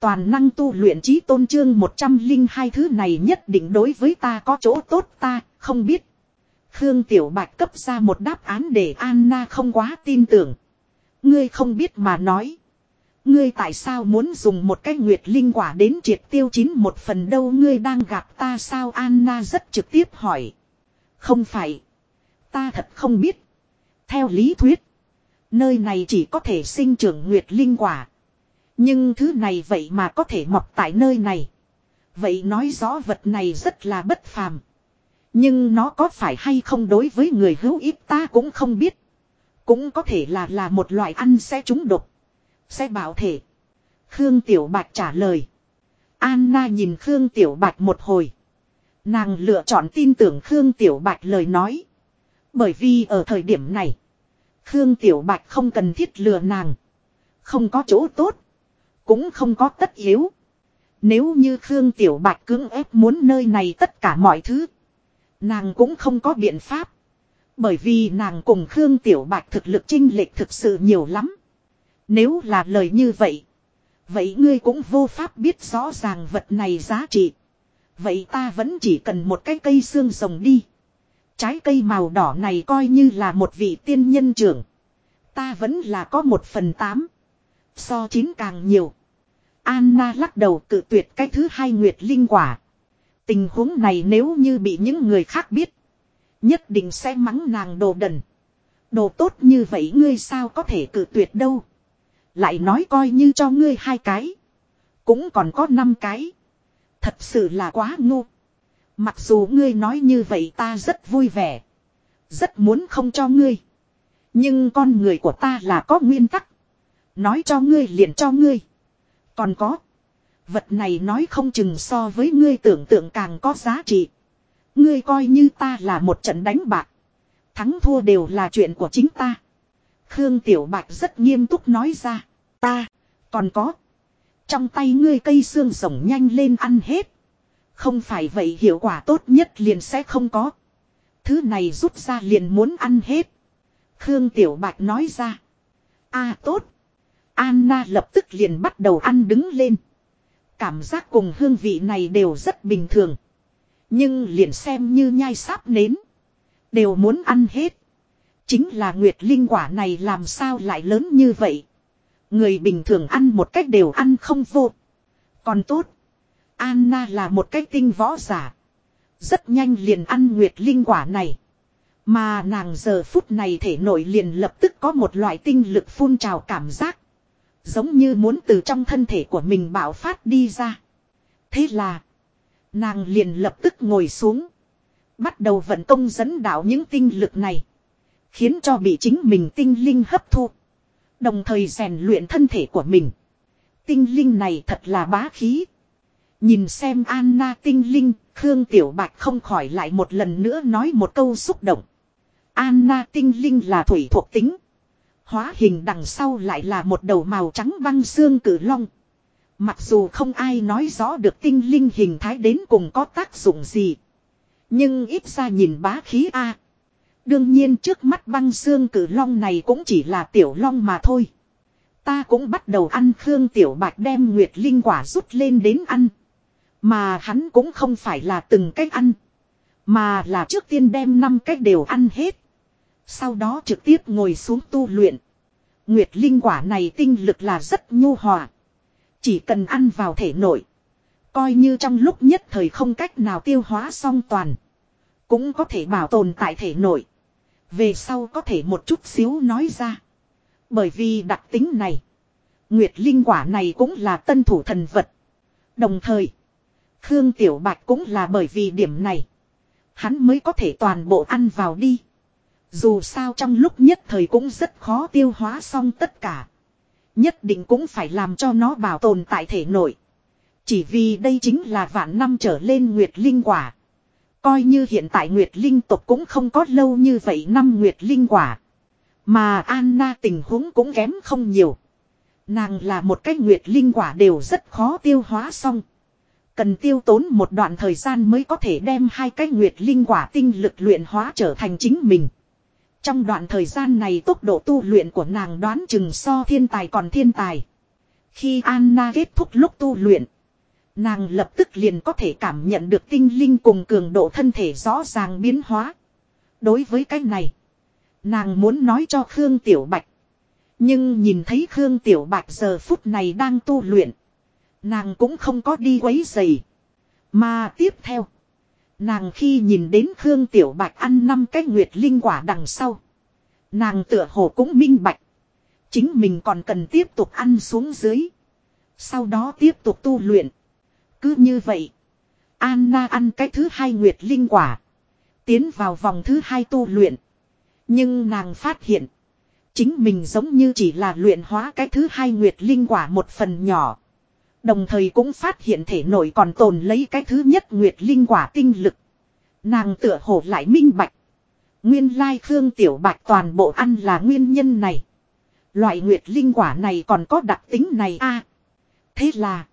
Toàn năng tu luyện trí tôn trương 102 thứ này nhất định đối với ta có chỗ tốt ta, không biết. Khương Tiểu Bạch cấp ra một đáp án để Anna không quá tin tưởng. Ngươi không biết mà nói. Ngươi tại sao muốn dùng một cái nguyệt linh quả đến triệt tiêu chín một phần đâu ngươi đang gặp ta sao Anna rất trực tiếp hỏi. Không phải. Ta thật không biết. Theo lý thuyết. Nơi này chỉ có thể sinh trưởng nguyệt linh quả. Nhưng thứ này vậy mà có thể mọc tại nơi này. Vậy nói rõ vật này rất là bất phàm. Nhưng nó có phải hay không đối với người hữu ích ta cũng không biết. Cũng có thể là là một loại ăn sẽ trúng độc. Sẽ bảo thể. Khương Tiểu Bạch trả lời. Anna nhìn Khương Tiểu Bạch một hồi. Nàng lựa chọn tin tưởng Khương Tiểu Bạch lời nói. Bởi vì ở thời điểm này. Khương Tiểu Bạch không cần thiết lừa nàng. Không có chỗ tốt. Cũng không có tất yếu. Nếu như Khương Tiểu Bạch cưỡng ép muốn nơi này tất cả mọi thứ. Nàng cũng không có biện pháp. Bởi vì nàng cùng Khương Tiểu Bạch thực lực chinh lệch thực sự nhiều lắm. Nếu là lời như vậy. Vậy ngươi cũng vô pháp biết rõ ràng vật này giá trị. Vậy ta vẫn chỉ cần một cái cây xương rồng đi. Trái cây màu đỏ này coi như là một vị tiên nhân trưởng. Ta vẫn là có một phần tám. So chín càng nhiều. Anna lắc đầu cự tuyệt cái thứ hai nguyệt linh quả. Tình huống này nếu như bị những người khác biết. Nhất định sẽ mắng nàng đồ đần. Đồ tốt như vậy ngươi sao có thể cự tuyệt đâu. Lại nói coi như cho ngươi hai cái. Cũng còn có năm cái. Thật sự là quá ngu. Mặc dù ngươi nói như vậy ta rất vui vẻ. Rất muốn không cho ngươi. Nhưng con người của ta là có nguyên tắc. Nói cho ngươi liền cho ngươi. Còn có. Vật này nói không chừng so với ngươi tưởng tượng càng có giá trị. Ngươi coi như ta là một trận đánh bạc. Thắng thua đều là chuyện của chính ta. Khương Tiểu Bạch rất nghiêm túc nói ra. Ta, còn có. Trong tay ngươi cây xương rồng nhanh lên ăn hết. Không phải vậy hiệu quả tốt nhất liền sẽ không có. Thứ này rút ra liền muốn ăn hết. Khương Tiểu Bạch nói ra. a tốt. Anna lập tức liền bắt đầu ăn đứng lên. Cảm giác cùng hương vị này đều rất bình thường. Nhưng liền xem như nhai sáp nến. Đều muốn ăn hết. Chính là nguyệt linh quả này làm sao lại lớn như vậy. Người bình thường ăn một cách đều ăn không vô. Còn tốt. Anna là một cái tinh võ giả. Rất nhanh liền ăn nguyệt linh quả này. Mà nàng giờ phút này thể nội liền lập tức có một loại tinh lực phun trào cảm giác. Giống như muốn từ trong thân thể của mình bạo phát đi ra. Thế là. Nàng liền lập tức ngồi xuống. Bắt đầu vận công dẫn đạo những tinh lực này. Khiến cho bị chính mình tinh linh hấp thu. Đồng thời rèn luyện thân thể của mình. Tinh linh này thật là bá khí. Nhìn xem Anna tinh linh, Khương Tiểu Bạch không khỏi lại một lần nữa nói một câu xúc động. Anna tinh linh là thủy thuộc tính. Hóa hình đằng sau lại là một đầu màu trắng băng xương cử long. Mặc dù không ai nói rõ được tinh linh hình thái đến cùng có tác dụng gì. Nhưng ít ra nhìn bá khí A. Đương nhiên trước mắt băng xương cử long này cũng chỉ là tiểu long mà thôi. Ta cũng bắt đầu ăn Khương Tiểu Bạch đem Nguyệt Linh quả rút lên đến ăn. Mà hắn cũng không phải là từng cách ăn. Mà là trước tiên đem năm cách đều ăn hết. Sau đó trực tiếp ngồi xuống tu luyện. Nguyệt Linh quả này tinh lực là rất nhu hòa. Chỉ cần ăn vào thể nội. Coi như trong lúc nhất thời không cách nào tiêu hóa xong toàn. Cũng có thể bảo tồn tại thể nội. Về sau có thể một chút xíu nói ra. Bởi vì đặc tính này. Nguyệt Linh quả này cũng là tân thủ thần vật. Đồng thời. Khương Tiểu Bạch cũng là bởi vì điểm này. Hắn mới có thể toàn bộ ăn vào đi. Dù sao trong lúc nhất thời cũng rất khó tiêu hóa xong tất cả. Nhất định cũng phải làm cho nó bảo tồn tại thể nội. Chỉ vì đây chính là vạn năm trở lên Nguyệt Linh quả. Coi như hiện tại Nguyệt Linh tộc cũng không có lâu như vậy năm Nguyệt Linh quả. Mà Anna tình huống cũng kém không nhiều. Nàng là một cái Nguyệt Linh quả đều rất khó tiêu hóa xong. Cần tiêu tốn một đoạn thời gian mới có thể đem hai cái Nguyệt Linh quả tinh lực luyện hóa trở thành chính mình. Trong đoạn thời gian này tốc độ tu luyện của nàng đoán chừng so thiên tài còn thiên tài. Khi Anna kết thúc lúc tu luyện. Nàng lập tức liền có thể cảm nhận được tinh linh cùng cường độ thân thể rõ ràng biến hóa. Đối với cái này. Nàng muốn nói cho Khương Tiểu Bạch. Nhưng nhìn thấy Khương Tiểu Bạch giờ phút này đang tu luyện. Nàng cũng không có đi quấy giày. Mà tiếp theo. Nàng khi nhìn đến Khương Tiểu Bạch ăn năm cái nguyệt linh quả đằng sau. Nàng tựa hồ cũng minh bạch. Chính mình còn cần tiếp tục ăn xuống dưới. Sau đó tiếp tục tu luyện. Cứ như vậy. Anna ăn cái thứ hai nguyệt linh quả. Tiến vào vòng thứ hai tu luyện. Nhưng nàng phát hiện. Chính mình giống như chỉ là luyện hóa cái thứ hai nguyệt linh quả một phần nhỏ. Đồng thời cũng phát hiện thể nội còn tồn lấy cái thứ nhất nguyệt linh quả tinh lực. Nàng tựa hồ lại minh bạch. Nguyên lai Khương Tiểu Bạch toàn bộ ăn là nguyên nhân này. Loại nguyệt linh quả này còn có đặc tính này a Thế là.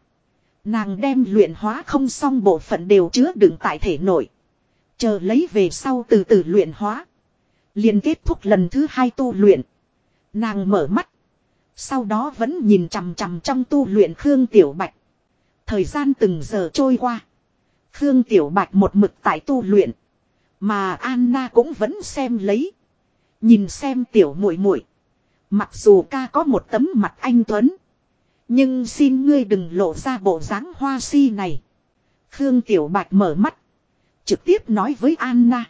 Nàng đem luyện hóa không xong bộ phận đều chứa đựng tại thể nội. Chờ lấy về sau từ từ luyện hóa. liền kết thúc lần thứ hai tu luyện. Nàng mở mắt. Sau đó vẫn nhìn chằm chằm trong tu luyện Khương Tiểu Bạch. Thời gian từng giờ trôi qua. Khương Tiểu Bạch một mực tại tu luyện. Mà Anna cũng vẫn xem lấy. Nhìn xem tiểu muội muội. Mặc dù ca có một tấm mặt anh Tuấn. Nhưng xin ngươi đừng lộ ra bộ dáng hoa si này. Khương Tiểu Bạch mở mắt. Trực tiếp nói với Anna.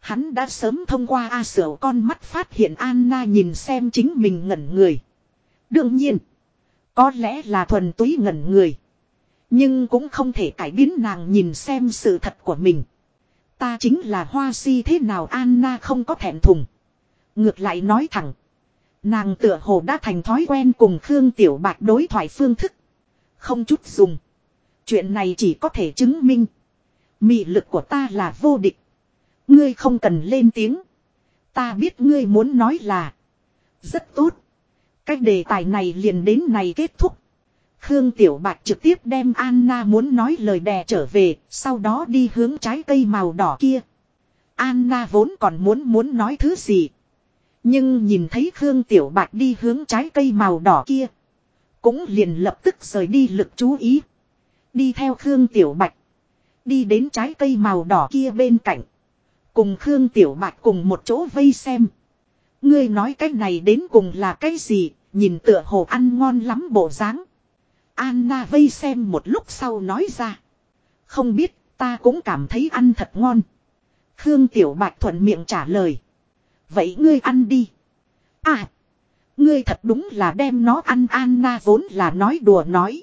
Hắn đã sớm thông qua A Sở con mắt phát hiện Anna nhìn xem chính mình ngẩn người. Đương nhiên. Có lẽ là thuần túy ngẩn người. Nhưng cũng không thể cải biến nàng nhìn xem sự thật của mình. Ta chính là hoa si thế nào Anna không có thẹn thùng. Ngược lại nói thẳng. Nàng tựa hồ đã thành thói quen cùng Khương Tiểu Bạch đối thoại phương thức. Không chút dùng. Chuyện này chỉ có thể chứng minh. Mị lực của ta là vô địch. Ngươi không cần lên tiếng. Ta biết ngươi muốn nói là. Rất tốt. Cách đề tài này liền đến này kết thúc. Khương Tiểu Bạch trực tiếp đem Anna muốn nói lời đè trở về, sau đó đi hướng trái cây màu đỏ kia. Anna vốn còn muốn muốn nói thứ gì. Nhưng nhìn thấy Khương Tiểu Bạch đi hướng trái cây màu đỏ kia. Cũng liền lập tức rời đi lực chú ý. Đi theo Khương Tiểu Bạch. Đi đến trái cây màu đỏ kia bên cạnh. Cùng Khương Tiểu Bạch cùng một chỗ vây xem. Ngươi nói cái này đến cùng là cái gì, nhìn tựa hồ ăn ngon lắm bộ dáng. Anna vây xem một lúc sau nói ra. Không biết, ta cũng cảm thấy ăn thật ngon. Khương Tiểu Bạch thuận miệng trả lời. Vậy ngươi ăn đi. À, ngươi thật đúng là đem nó ăn Anna vốn là nói đùa nói.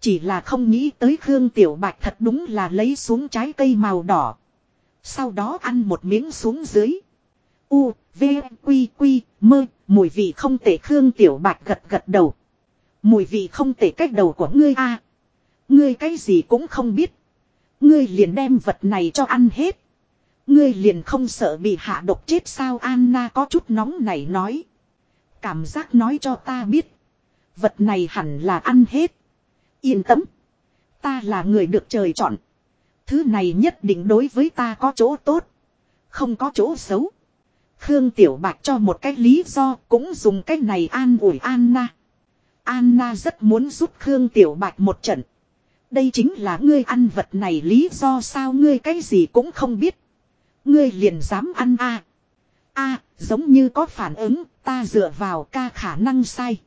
Chỉ là không nghĩ tới Khương Tiểu Bạch thật đúng là lấy xuống trái cây màu đỏ. Sau đó ăn một miếng xuống dưới. U, V, Quy, Quy, mơ, mùi vị không tệ Khương Tiểu Bạch gật gật đầu. Mùi vị không tệ cách đầu của ngươi a Ngươi cái gì cũng không biết. Ngươi liền đem vật này cho ăn hết. Ngươi liền không sợ bị hạ độc chết sao Anna có chút nóng này nói. Cảm giác nói cho ta biết. Vật này hẳn là ăn hết. Yên tâm. Ta là người được trời chọn. Thứ này nhất định đối với ta có chỗ tốt. Không có chỗ xấu. Khương Tiểu Bạch cho một cái lý do cũng dùng cách này an ủi Anna. Anna rất muốn giúp Khương Tiểu Bạch một trận. Đây chính là ngươi ăn vật này lý do sao ngươi cái gì cũng không biết. Ngươi liền dám ăn a a giống như có phản ứng, ta dựa vào ca khả năng sai.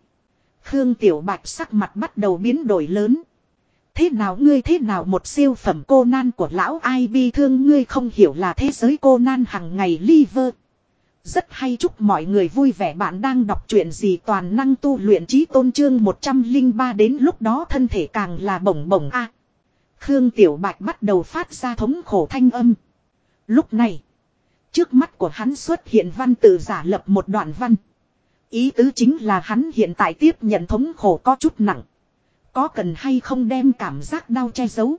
Khương Tiểu Bạch sắc mặt bắt đầu biến đổi lớn. Thế nào ngươi thế nào một siêu phẩm cô nan của lão ai bi thương ngươi không hiểu là thế giới cô nan hằng ngày liver. Rất hay chúc mọi người vui vẻ bạn đang đọc truyện gì toàn năng tu luyện trí tôn trương 103 đến lúc đó thân thể càng là bổng bổng a Khương Tiểu Bạch bắt đầu phát ra thống khổ thanh âm. Lúc này, trước mắt của hắn xuất hiện văn tự giả lập một đoạn văn. Ý tứ chính là hắn hiện tại tiếp nhận thống khổ có chút nặng. Có cần hay không đem cảm giác đau che giấu.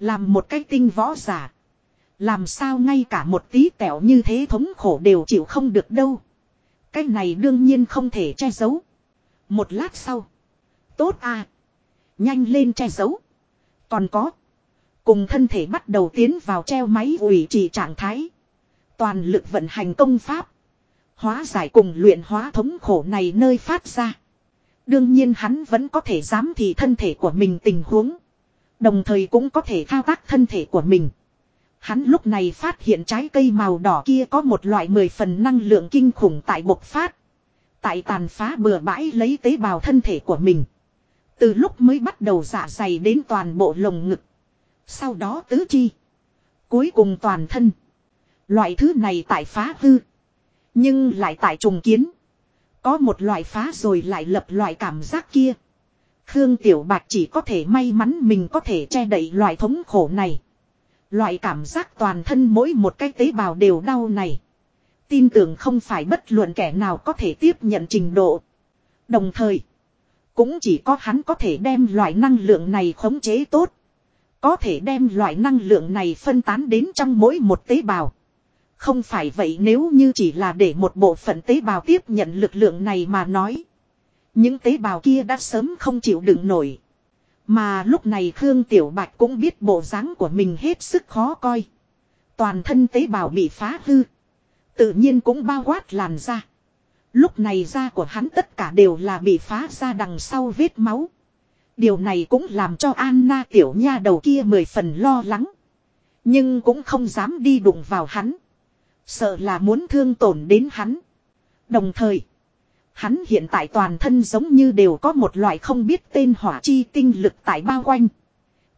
Làm một cái tinh võ giả. Làm sao ngay cả một tí tẹo như thế thống khổ đều chịu không được đâu. Cái này đương nhiên không thể che giấu. Một lát sau. Tốt à. Nhanh lên che giấu. Còn có. Cùng thân thể bắt đầu tiến vào treo máy ủy trì trạng thái. Toàn lực vận hành công pháp. Hóa giải cùng luyện hóa thống khổ này nơi phát ra. Đương nhiên hắn vẫn có thể dám thì thân thể của mình tình huống. Đồng thời cũng có thể thao tác thân thể của mình. Hắn lúc này phát hiện trái cây màu đỏ kia có một loại mười phần năng lượng kinh khủng tại bộc phát. Tại tàn phá bừa bãi lấy tế bào thân thể của mình. Từ lúc mới bắt đầu dạ dày đến toàn bộ lồng ngực. Sau đó tứ chi. Cuối cùng toàn thân. Loại thứ này tại phá hư. Nhưng lại tại trùng kiến. Có một loại phá rồi lại lập loại cảm giác kia. Khương Tiểu Bạch chỉ có thể may mắn mình có thể che đậy loại thống khổ này. Loại cảm giác toàn thân mỗi một cái tế bào đều đau này. Tin tưởng không phải bất luận kẻ nào có thể tiếp nhận trình độ. Đồng thời, cũng chỉ có hắn có thể đem loại năng lượng này khống chế tốt. Có thể đem loại năng lượng này phân tán đến trong mỗi một tế bào. Không phải vậy nếu như chỉ là để một bộ phận tế bào tiếp nhận lực lượng này mà nói. Những tế bào kia đã sớm không chịu đựng nổi. Mà lúc này Khương Tiểu Bạch cũng biết bộ dáng của mình hết sức khó coi. Toàn thân tế bào bị phá hư. Tự nhiên cũng bao quát làn da. Lúc này da của hắn tất cả đều là bị phá ra đằng sau vết máu. Điều này cũng làm cho Anna tiểu nha đầu kia mười phần lo lắng. Nhưng cũng không dám đi đụng vào hắn. Sợ là muốn thương tổn đến hắn. Đồng thời, hắn hiện tại toàn thân giống như đều có một loại không biết tên hỏa chi tinh lực tại bao quanh.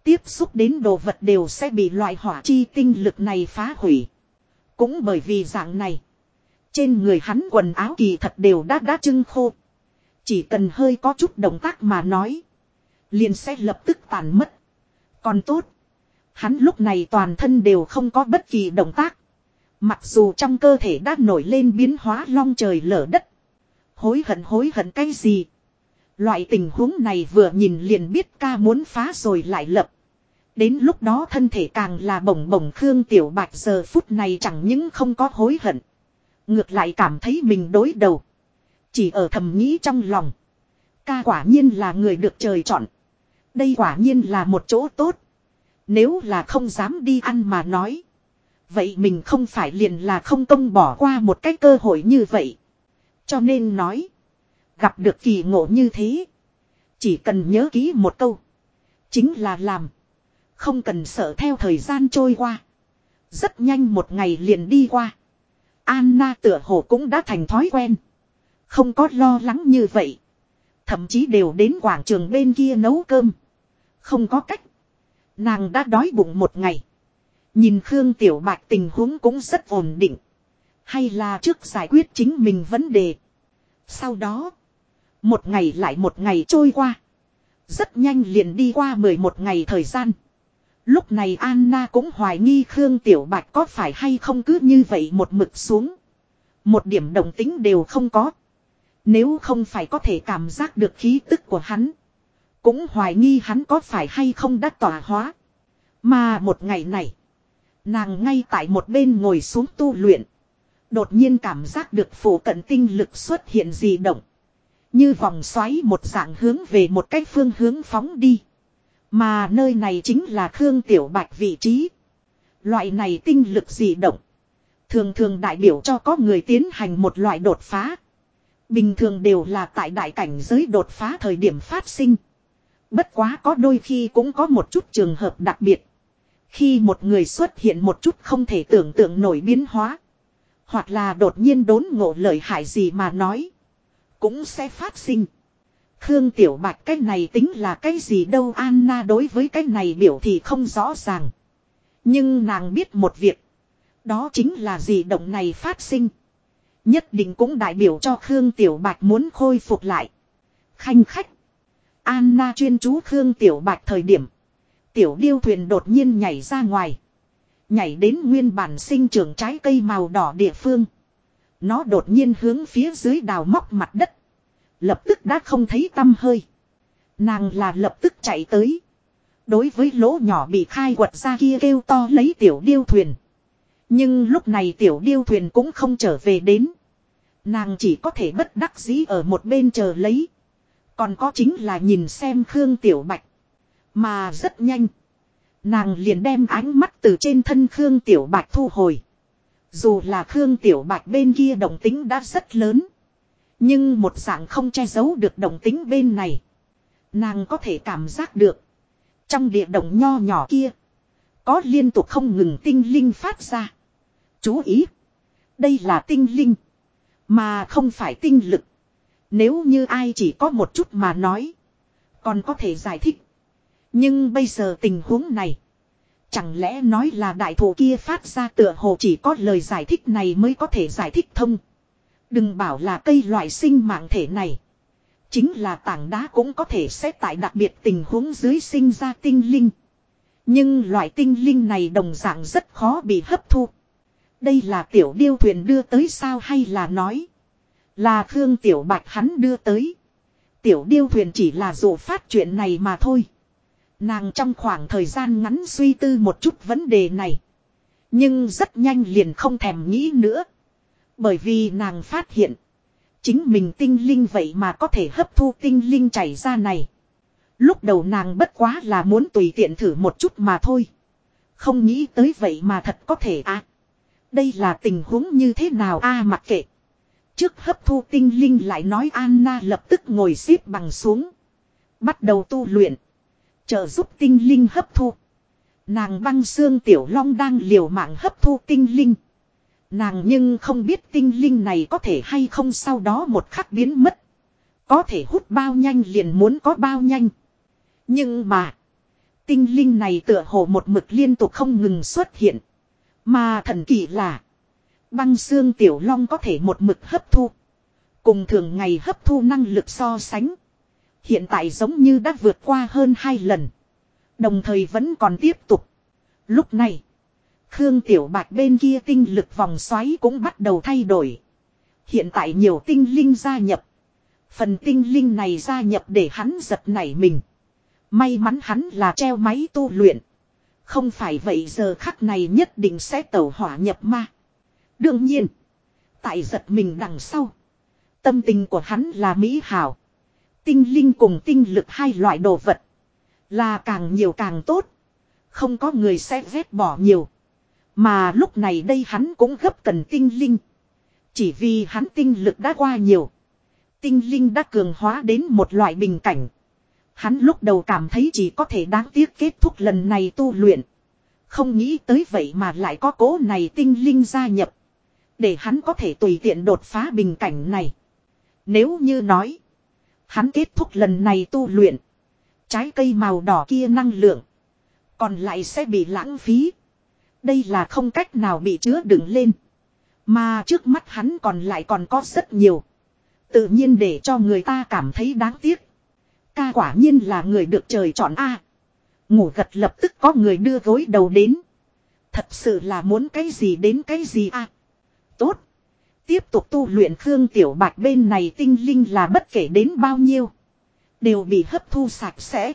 Tiếp xúc đến đồ vật đều sẽ bị loại hỏa chi tinh lực này phá hủy. Cũng bởi vì dạng này. Trên người hắn quần áo kỳ thật đều đã đã trưng khô. Chỉ cần hơi có chút động tác mà nói. Liền sẽ lập tức tàn mất. Còn tốt. Hắn lúc này toàn thân đều không có bất kỳ động tác. Mặc dù trong cơ thể đã nổi lên biến hóa long trời lở đất. Hối hận hối hận cái gì? Loại tình huống này vừa nhìn liền biết ca muốn phá rồi lại lập. Đến lúc đó thân thể càng là bổng bổng Khương Tiểu Bạch giờ phút này chẳng những không có hối hận. Ngược lại cảm thấy mình đối đầu. Chỉ ở thầm nghĩ trong lòng. Ca quả nhiên là người được trời chọn. Đây quả nhiên là một chỗ tốt. Nếu là không dám đi ăn mà nói. Vậy mình không phải liền là không công bỏ qua một cái cơ hội như vậy. Cho nên nói. Gặp được kỳ ngộ như thế. Chỉ cần nhớ kỹ một câu. Chính là làm. Không cần sợ theo thời gian trôi qua. Rất nhanh một ngày liền đi qua. Anna tựa hồ cũng đã thành thói quen. Không có lo lắng như vậy. Thậm chí đều đến quảng trường bên kia nấu cơm. Không có cách. Nàng đã đói bụng một ngày. Nhìn Khương Tiểu Bạch tình huống cũng rất ổn định. Hay là trước giải quyết chính mình vấn đề. Sau đó. Một ngày lại một ngày trôi qua. Rất nhanh liền đi qua 11 ngày thời gian. Lúc này Anna cũng hoài nghi Khương Tiểu Bạch có phải hay không cứ như vậy một mực xuống. Một điểm đồng tính đều không có. Nếu không phải có thể cảm giác được khí tức của hắn. Cũng hoài nghi hắn có phải hay không đã tỏa hóa. Mà một ngày này. Nàng ngay tại một bên ngồi xuống tu luyện. Đột nhiên cảm giác được phủ cận tinh lực xuất hiện gì động. Như vòng xoáy một dạng hướng về một cách phương hướng phóng đi. Mà nơi này chính là Khương Tiểu Bạch vị trí. Loại này tinh lực dị động. Thường thường đại biểu cho có người tiến hành một loại đột phá. Bình thường đều là tại đại cảnh giới đột phá thời điểm phát sinh. Bất quá có đôi khi cũng có một chút trường hợp đặc biệt. Khi một người xuất hiện một chút không thể tưởng tượng nổi biến hóa. Hoặc là đột nhiên đốn ngộ lợi hại gì mà nói. Cũng sẽ phát sinh. Khương Tiểu Bạch, cái này tính là cái gì đâu, Anna đối với cái này biểu thì không rõ ràng. Nhưng nàng biết một việc. Đó chính là gì động này phát sinh. Nhất định cũng đại biểu cho Khương Tiểu Bạch muốn khôi phục lại. Khanh khách. Anna chuyên chú Khương Tiểu Bạch thời điểm. Tiểu điêu thuyền đột nhiên nhảy ra ngoài. Nhảy đến nguyên bản sinh trưởng trái cây màu đỏ địa phương. Nó đột nhiên hướng phía dưới đào móc mặt đất. Lập tức đã không thấy tâm hơi. Nàng là lập tức chạy tới. Đối với lỗ nhỏ bị khai quật ra kia kêu to lấy tiểu điêu thuyền. Nhưng lúc này tiểu điêu thuyền cũng không trở về đến. Nàng chỉ có thể bất đắc dĩ ở một bên chờ lấy. Còn có chính là nhìn xem Khương Tiểu Bạch. Mà rất nhanh. Nàng liền đem ánh mắt từ trên thân Khương Tiểu Bạch thu hồi. Dù là Khương Tiểu Bạch bên kia động tính đã rất lớn. Nhưng một dạng không che giấu được động tính bên này. Nàng có thể cảm giác được. Trong địa động nho nhỏ kia. Có liên tục không ngừng tinh linh phát ra. Chú ý. Đây là tinh linh. Mà không phải tinh lực. Nếu như ai chỉ có một chút mà nói. Còn có thể giải thích. Nhưng bây giờ tình huống này. Chẳng lẽ nói là đại thủ kia phát ra tựa hồ chỉ có lời giải thích này mới có thể giải thích thông. Đừng bảo là cây loại sinh mạng thể này. Chính là tảng đá cũng có thể xét tại đặc biệt tình huống dưới sinh ra tinh linh. Nhưng loại tinh linh này đồng dạng rất khó bị hấp thu. Đây là tiểu điêu thuyền đưa tới sao hay là nói. Là Khương Tiểu Bạch hắn đưa tới. Tiểu điêu thuyền chỉ là dụ phát chuyện này mà thôi. Nàng trong khoảng thời gian ngắn suy tư một chút vấn đề này. Nhưng rất nhanh liền không thèm nghĩ nữa. Bởi vì nàng phát hiện. Chính mình tinh linh vậy mà có thể hấp thu tinh linh chảy ra này. Lúc đầu nàng bất quá là muốn tùy tiện thử một chút mà thôi. Không nghĩ tới vậy mà thật có thể à. Đây là tình huống như thế nào a à, mặc kệ. Trước hấp thu tinh linh lại nói Anna lập tức ngồi xếp bằng xuống. Bắt đầu tu luyện. Trợ giúp tinh linh hấp thu. Nàng băng xương tiểu long đang liều mạng hấp thu tinh linh. Nàng nhưng không biết tinh linh này có thể hay không sau đó một khắc biến mất. Có thể hút bao nhanh liền muốn có bao nhanh. Nhưng mà. Tinh linh này tựa hồ một mực liên tục không ngừng xuất hiện. Mà thần kỳ là. Băng xương tiểu long có thể một mực hấp thu. Cùng thường ngày hấp thu năng lực so sánh. Hiện tại giống như đã vượt qua hơn hai lần. Đồng thời vẫn còn tiếp tục. Lúc này. Khương Tiểu Bạch bên kia tinh lực vòng xoáy cũng bắt đầu thay đổi. Hiện tại nhiều tinh linh gia nhập. Phần tinh linh này gia nhập để hắn giật nảy mình. May mắn hắn là treo máy tu luyện. Không phải vậy giờ khắc này nhất định sẽ tẩu hỏa nhập ma. Đương nhiên. Tại giật mình đằng sau. Tâm tình của hắn là mỹ hảo. Tinh linh cùng tinh lực hai loại đồ vật. Là càng nhiều càng tốt. Không có người sẽ vét bỏ nhiều. Mà lúc này đây hắn cũng gấp cần tinh linh. Chỉ vì hắn tinh lực đã qua nhiều. Tinh linh đã cường hóa đến một loại bình cảnh. Hắn lúc đầu cảm thấy chỉ có thể đáng tiếc kết thúc lần này tu luyện. Không nghĩ tới vậy mà lại có cố này tinh linh gia nhập. Để hắn có thể tùy tiện đột phá bình cảnh này. Nếu như nói. Hắn kết thúc lần này tu luyện. Trái cây màu đỏ kia năng lượng. Còn lại sẽ bị lãng phí. Đây là không cách nào bị chứa đựng lên. Mà trước mắt hắn còn lại còn có rất nhiều. Tự nhiên để cho người ta cảm thấy đáng tiếc. Ca quả nhiên là người được trời chọn A. Ngủ gật lập tức có người đưa gối đầu đến. Thật sự là muốn cái gì đến cái gì A. Tốt. Tiếp tục tu luyện Khương Tiểu Bạch bên này tinh linh là bất kể đến bao nhiêu. Đều bị hấp thu sạch sẽ.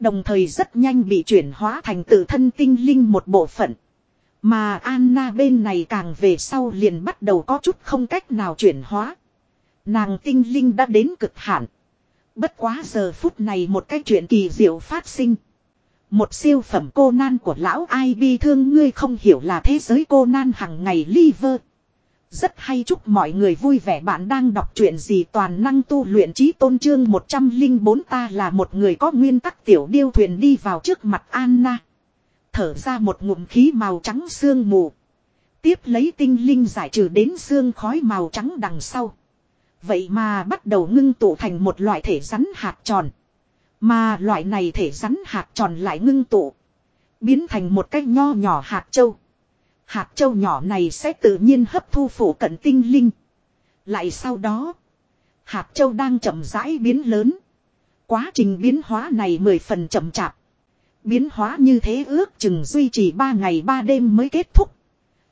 Đồng thời rất nhanh bị chuyển hóa thành tự thân tinh linh một bộ phận. Mà Anna bên này càng về sau liền bắt đầu có chút không cách nào chuyển hóa. Nàng tinh linh đã đến cực hạn. Bất quá giờ phút này một cái chuyện kỳ diệu phát sinh. Một siêu phẩm cô nan của lão ai bi thương ngươi không hiểu là thế giới cô nan hằng ngày liver. Rất hay chúc mọi người vui vẻ bạn đang đọc truyện gì toàn năng tu luyện trí tôn trương 104 ta là một người có nguyên tắc tiểu điêu thuyền đi vào trước mặt Anna. Thở ra một ngụm khí màu trắng sương mù. Tiếp lấy tinh linh giải trừ đến xương khói màu trắng đằng sau. Vậy mà bắt đầu ngưng tụ thành một loại thể rắn hạt tròn. Mà loại này thể rắn hạt tròn lại ngưng tụ. Biến thành một cái nho nhỏ hạt châu. Hạt châu nhỏ này sẽ tự nhiên hấp thu phủ cận tinh linh. Lại sau đó. Hạt châu đang chậm rãi biến lớn. Quá trình biến hóa này mười phần chậm chạp. Biến hóa như thế ước chừng duy trì ba ngày ba đêm mới kết thúc.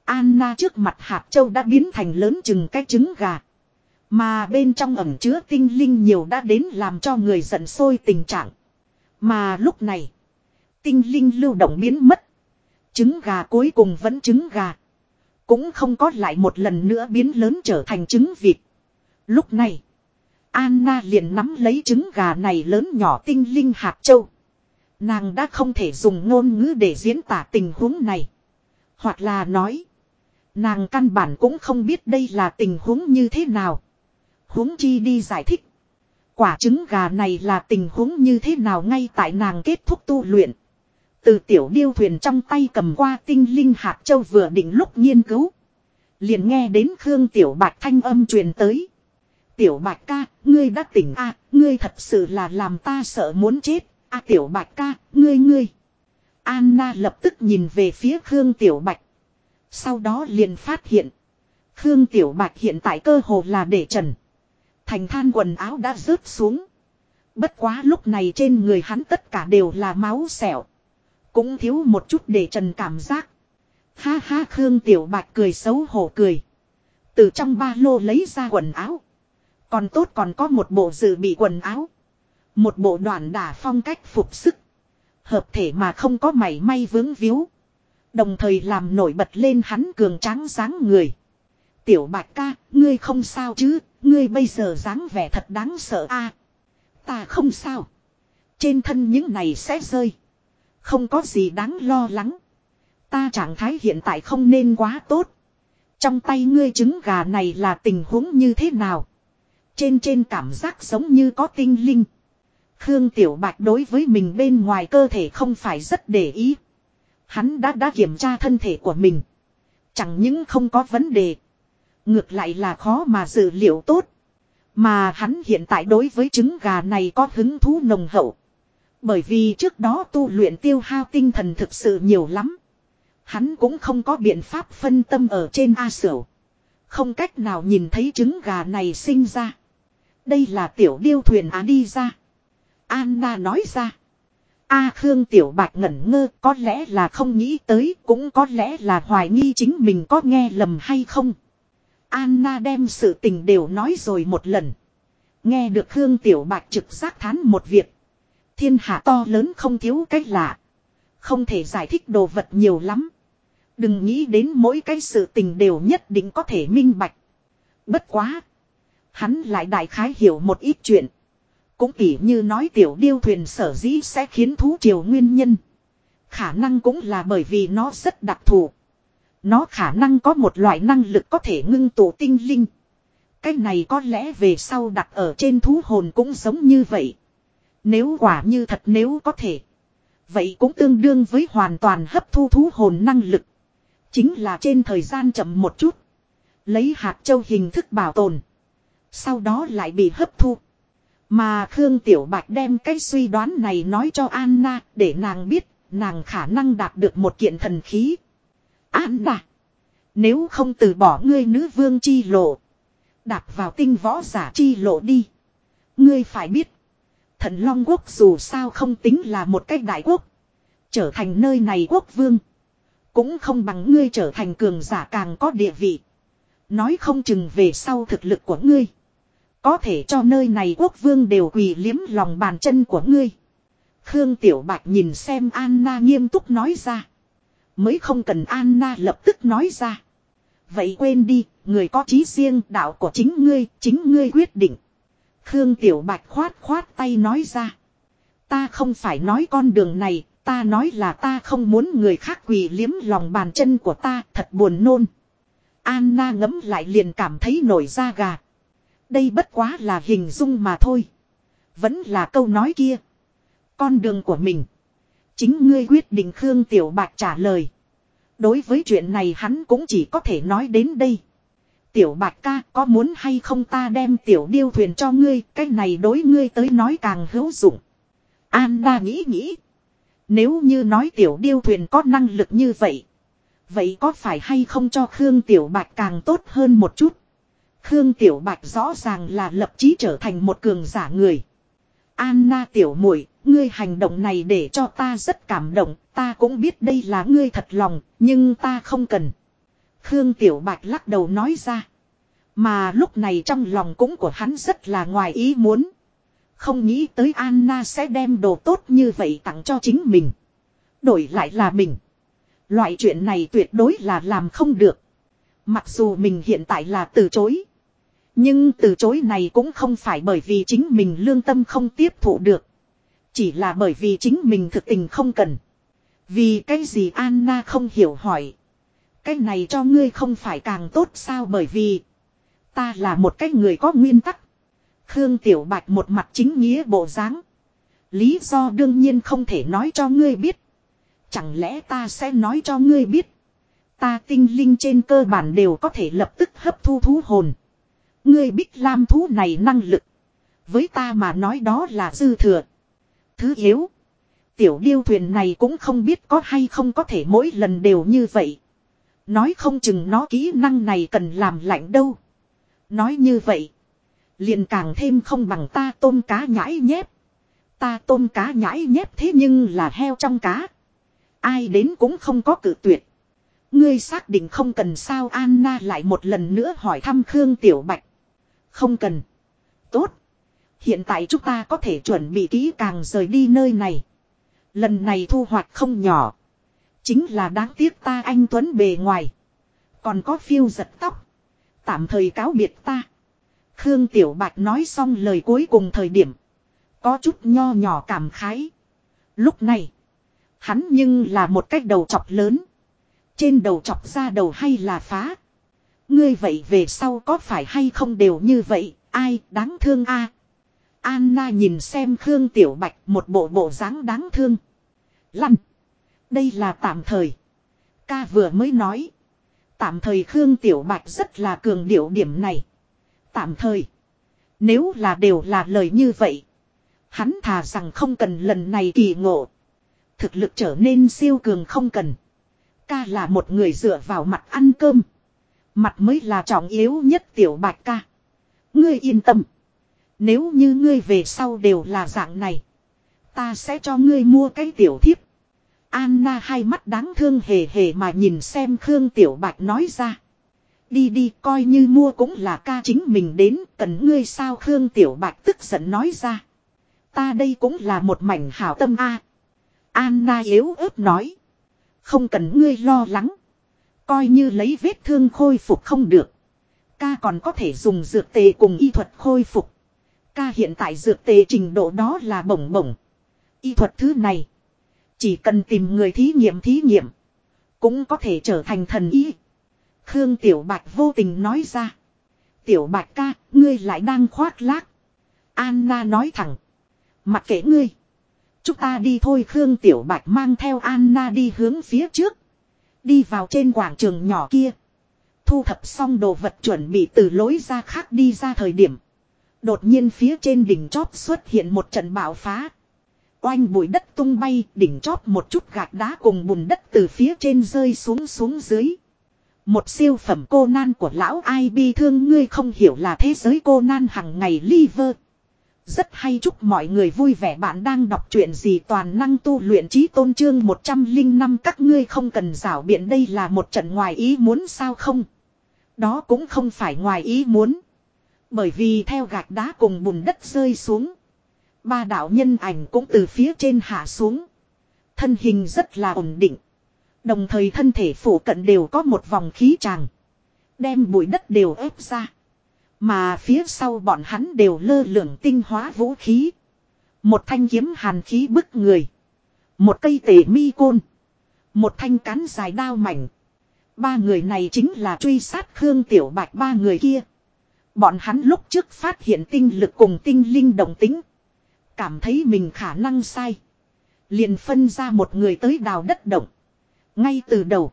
Anna trước mặt hạt châu đã biến thành lớn chừng cái trứng gà. Mà bên trong ẩm chứa tinh linh nhiều đã đến làm cho người giận sôi tình trạng. Mà lúc này, tinh linh lưu động biến mất. Trứng gà cuối cùng vẫn trứng gà. Cũng không có lại một lần nữa biến lớn trở thành trứng vịt. Lúc này, Anna liền nắm lấy trứng gà này lớn nhỏ tinh linh hạt châu. Nàng đã không thể dùng ngôn ngữ để diễn tả tình huống này. Hoặc là nói, nàng căn bản cũng không biết đây là tình huống như thế nào. huống chi đi giải thích. Quả trứng gà này là tình huống như thế nào ngay tại nàng kết thúc tu luyện. Từ tiểu điêu thuyền trong tay cầm qua tinh linh hạt châu vừa định lúc nghiên cứu. Liền nghe đến Khương Tiểu Bạch thanh âm truyền tới. Tiểu Bạch ca, ngươi đã tỉnh a à, ngươi thật sự là làm ta sợ muốn chết. a à, Tiểu Bạch ca, ngươi ngươi. Anna lập tức nhìn về phía Khương Tiểu Bạch. Sau đó liền phát hiện. Khương Tiểu Bạch hiện tại cơ hồ là để trần. Thành than quần áo đã rớt xuống. Bất quá lúc này trên người hắn tất cả đều là máu sẹo. Cũng thiếu một chút để trần cảm giác. Ha ha Khương Tiểu Bạch cười xấu hổ cười. Từ trong ba lô lấy ra quần áo. Còn tốt còn có một bộ dự bị quần áo. Một bộ đoạn đả phong cách phục sức. Hợp thể mà không có mảy may vướng víu. Đồng thời làm nổi bật lên hắn cường tráng dáng người. Tiểu bạch ca, ngươi không sao chứ, ngươi bây giờ dáng vẻ thật đáng sợ a. ta không sao. Trên thân những này sẽ rơi. Không có gì đáng lo lắng. Ta trạng thái hiện tại không nên quá tốt. Trong tay ngươi trứng gà này là tình huống như thế nào? Trên trên cảm giác giống như có tinh linh. Khương Tiểu Bạch đối với mình bên ngoài cơ thể không phải rất để ý. Hắn đã đã kiểm tra thân thể của mình. Chẳng những không có vấn đề. Ngược lại là khó mà dự liệu tốt. Mà hắn hiện tại đối với trứng gà này có hứng thú nồng hậu. Bởi vì trước đó tu luyện tiêu hao tinh thần thực sự nhiều lắm. Hắn cũng không có biện pháp phân tâm ở trên A Sửu. Không cách nào nhìn thấy trứng gà này sinh ra. Đây là tiểu điêu thuyền á đi ra. Anna nói ra. A Khương Tiểu Bạch ngẩn ngơ, có lẽ là không nghĩ tới, cũng có lẽ là hoài nghi chính mình có nghe lầm hay không. Anna đem sự tình đều nói rồi một lần. Nghe được Khương Tiểu Bạch trực giác thán một việc. Thiên hạ to lớn không thiếu cách lạ. Không thể giải thích đồ vật nhiều lắm. Đừng nghĩ đến mỗi cái sự tình đều nhất định có thể minh bạch. Bất quá. Hắn lại đại khái hiểu một ít chuyện. Cũng tỉ như nói tiểu điêu thuyền sở dĩ sẽ khiến thú triều nguyên nhân. Khả năng cũng là bởi vì nó rất đặc thù. Nó khả năng có một loại năng lực có thể ngưng tụ tinh linh. Cái này có lẽ về sau đặt ở trên thú hồn cũng giống như vậy. Nếu quả như thật nếu có thể. Vậy cũng tương đương với hoàn toàn hấp thu thú hồn năng lực. Chính là trên thời gian chậm một chút. Lấy hạt châu hình thức bảo tồn. Sau đó lại bị hấp thu. Mà Khương Tiểu Bạch đem cái suy đoán này nói cho Anna để nàng biết, nàng khả năng đạt được một kiện thần khí. Anna! Nếu không từ bỏ ngươi nữ vương chi lộ. Đạp vào tinh võ giả chi lộ đi. Ngươi phải biết. Thần Long Quốc dù sao không tính là một cách đại quốc. Trở thành nơi này quốc vương. Cũng không bằng ngươi trở thành cường giả càng có địa vị. Nói không chừng về sau thực lực của ngươi. Có thể cho nơi này quốc vương đều quỳ liếm lòng bàn chân của ngươi. Khương Tiểu Bạch nhìn xem Anna nghiêm túc nói ra. Mới không cần Anna lập tức nói ra. Vậy quên đi, người có chí riêng đạo của chính ngươi, chính ngươi quyết định. Khương Tiểu Bạch khoát khoát tay nói ra. Ta không phải nói con đường này, ta nói là ta không muốn người khác quỳ liếm lòng bàn chân của ta, thật buồn nôn. Anna ngấm lại liền cảm thấy nổi da gà. Đây bất quá là hình dung mà thôi. Vẫn là câu nói kia. Con đường của mình. Chính ngươi quyết định Khương Tiểu Bạch trả lời. Đối với chuyện này hắn cũng chỉ có thể nói đến đây. Tiểu Bạch ca có muốn hay không ta đem tiểu điêu thuyền cho ngươi. Cái này đối ngươi tới nói càng hữu dụng. Anna nghĩ nghĩ. Nếu như nói tiểu điêu thuyền có năng lực như vậy. Vậy có phải hay không cho Khương Tiểu Bạch càng tốt hơn một chút. Khương Tiểu Bạch rõ ràng là lập chí trở thành một cường giả người. Anna Tiểu muội ngươi hành động này để cho ta rất cảm động, ta cũng biết đây là ngươi thật lòng, nhưng ta không cần. Khương Tiểu Bạch lắc đầu nói ra. Mà lúc này trong lòng cũng của hắn rất là ngoài ý muốn. Không nghĩ tới Anna sẽ đem đồ tốt như vậy tặng cho chính mình. Đổi lại là mình. Loại chuyện này tuyệt đối là làm không được. Mặc dù mình hiện tại là từ chối. Nhưng từ chối này cũng không phải bởi vì chính mình lương tâm không tiếp thụ được. Chỉ là bởi vì chính mình thực tình không cần. Vì cái gì Anna không hiểu hỏi. Cái này cho ngươi không phải càng tốt sao bởi vì. Ta là một cái người có nguyên tắc. Khương Tiểu Bạch một mặt chính nghĩa bộ dáng. Lý do đương nhiên không thể nói cho ngươi biết. Chẳng lẽ ta sẽ nói cho ngươi biết. Ta tinh linh trên cơ bản đều có thể lập tức hấp thu thú hồn. Ngươi bích lam thú này năng lực. Với ta mà nói đó là dư thừa. Thứ yếu. Tiểu điêu thuyền này cũng không biết có hay không có thể mỗi lần đều như vậy. Nói không chừng nó kỹ năng này cần làm lạnh đâu. Nói như vậy. Liền càng thêm không bằng ta tôm cá nhãi nhép. Ta tôm cá nhãi nhép thế nhưng là heo trong cá. Ai đến cũng không có cử tuyệt. Ngươi xác định không cần sao Anna lại một lần nữa hỏi thăm Khương Tiểu Bạch. Không cần. Tốt. Hiện tại chúng ta có thể chuẩn bị kỹ càng rời đi nơi này. Lần này thu hoạch không nhỏ. Chính là đáng tiếc ta anh Tuấn bề ngoài. Còn có phiêu giật tóc. Tạm thời cáo biệt ta. Khương Tiểu Bạch nói xong lời cuối cùng thời điểm. Có chút nho nhỏ cảm khái. Lúc này. Hắn nhưng là một cách đầu chọc lớn. Trên đầu chọc ra đầu hay là phá. Ngươi vậy về sau có phải hay không đều như vậy. Ai đáng thương a Anna nhìn xem Khương Tiểu Bạch một bộ bộ dáng đáng thương. Lăn. Đây là tạm thời. Ca vừa mới nói. Tạm thời Khương Tiểu Bạch rất là cường điệu điểm này. Tạm thời. Nếu là đều là lời như vậy. Hắn thà rằng không cần lần này kỳ ngộ. Thực lực trở nên siêu cường không cần. Ca là một người dựa vào mặt ăn cơm. Mặt mới là trọng yếu nhất Tiểu Bạch ca. Ngươi yên tâm. Nếu như ngươi về sau đều là dạng này. Ta sẽ cho ngươi mua cái tiểu thiếp. Anna hai mắt đáng thương hề hề mà nhìn xem Khương Tiểu Bạch nói ra. Đi đi, coi như mua cũng là ca chính mình đến, cần ngươi sao Khương Tiểu Bạch tức giận nói ra. Ta đây cũng là một mảnh hảo tâm a. Anna yếu ớt nói. Không cần ngươi lo lắng. Coi như lấy vết thương khôi phục không được. Ca còn có thể dùng dược tề cùng y thuật khôi phục. Ca hiện tại dược tề trình độ đó là bổng bổng. Y thuật thứ này. Chỉ cần tìm người thí nghiệm thí nghiệm. Cũng có thể trở thành thần y. Khương Tiểu Bạch vô tình nói ra. Tiểu Bạch ca, ngươi lại đang khoác lác. Anna nói thẳng. Mặc kệ ngươi. Chúng ta đi thôi Khương Tiểu Bạch mang theo Anna đi hướng phía trước. Đi vào trên quảng trường nhỏ kia. Thu thập xong đồ vật chuẩn bị từ lối ra khác đi ra thời điểm. Đột nhiên phía trên đỉnh chóp xuất hiện một trận bão phá. Oanh bụi đất tung bay, đỉnh chót một chút gạch đá cùng bùn đất từ phía trên rơi xuống xuống dưới. Một siêu phẩm cô nan của lão ai bi thương ngươi không hiểu là thế giới cô nan hằng ngày liver. Rất hay chúc mọi người vui vẻ bạn đang đọc chuyện gì toàn năng tu luyện trí tôn trương 105 các ngươi không cần rảo biện đây là một trận ngoài ý muốn sao không. Đó cũng không phải ngoài ý muốn. Bởi vì theo gạch đá cùng bùn đất rơi xuống. Ba đạo nhân ảnh cũng từ phía trên hạ xuống. Thân hình rất là ổn định. Đồng thời thân thể phủ cận đều có một vòng khí tràng. Đem bụi đất đều ép ra. Mà phía sau bọn hắn đều lơ lửng tinh hóa vũ khí. Một thanh kiếm hàn khí bức người. Một cây tể mi côn. Một thanh cán dài đao mảnh. Ba người này chính là truy sát Khương Tiểu Bạch ba người kia. Bọn hắn lúc trước phát hiện tinh lực cùng tinh linh đồng tính. Cảm thấy mình khả năng sai. Liền phân ra một người tới đào đất động. Ngay từ đầu.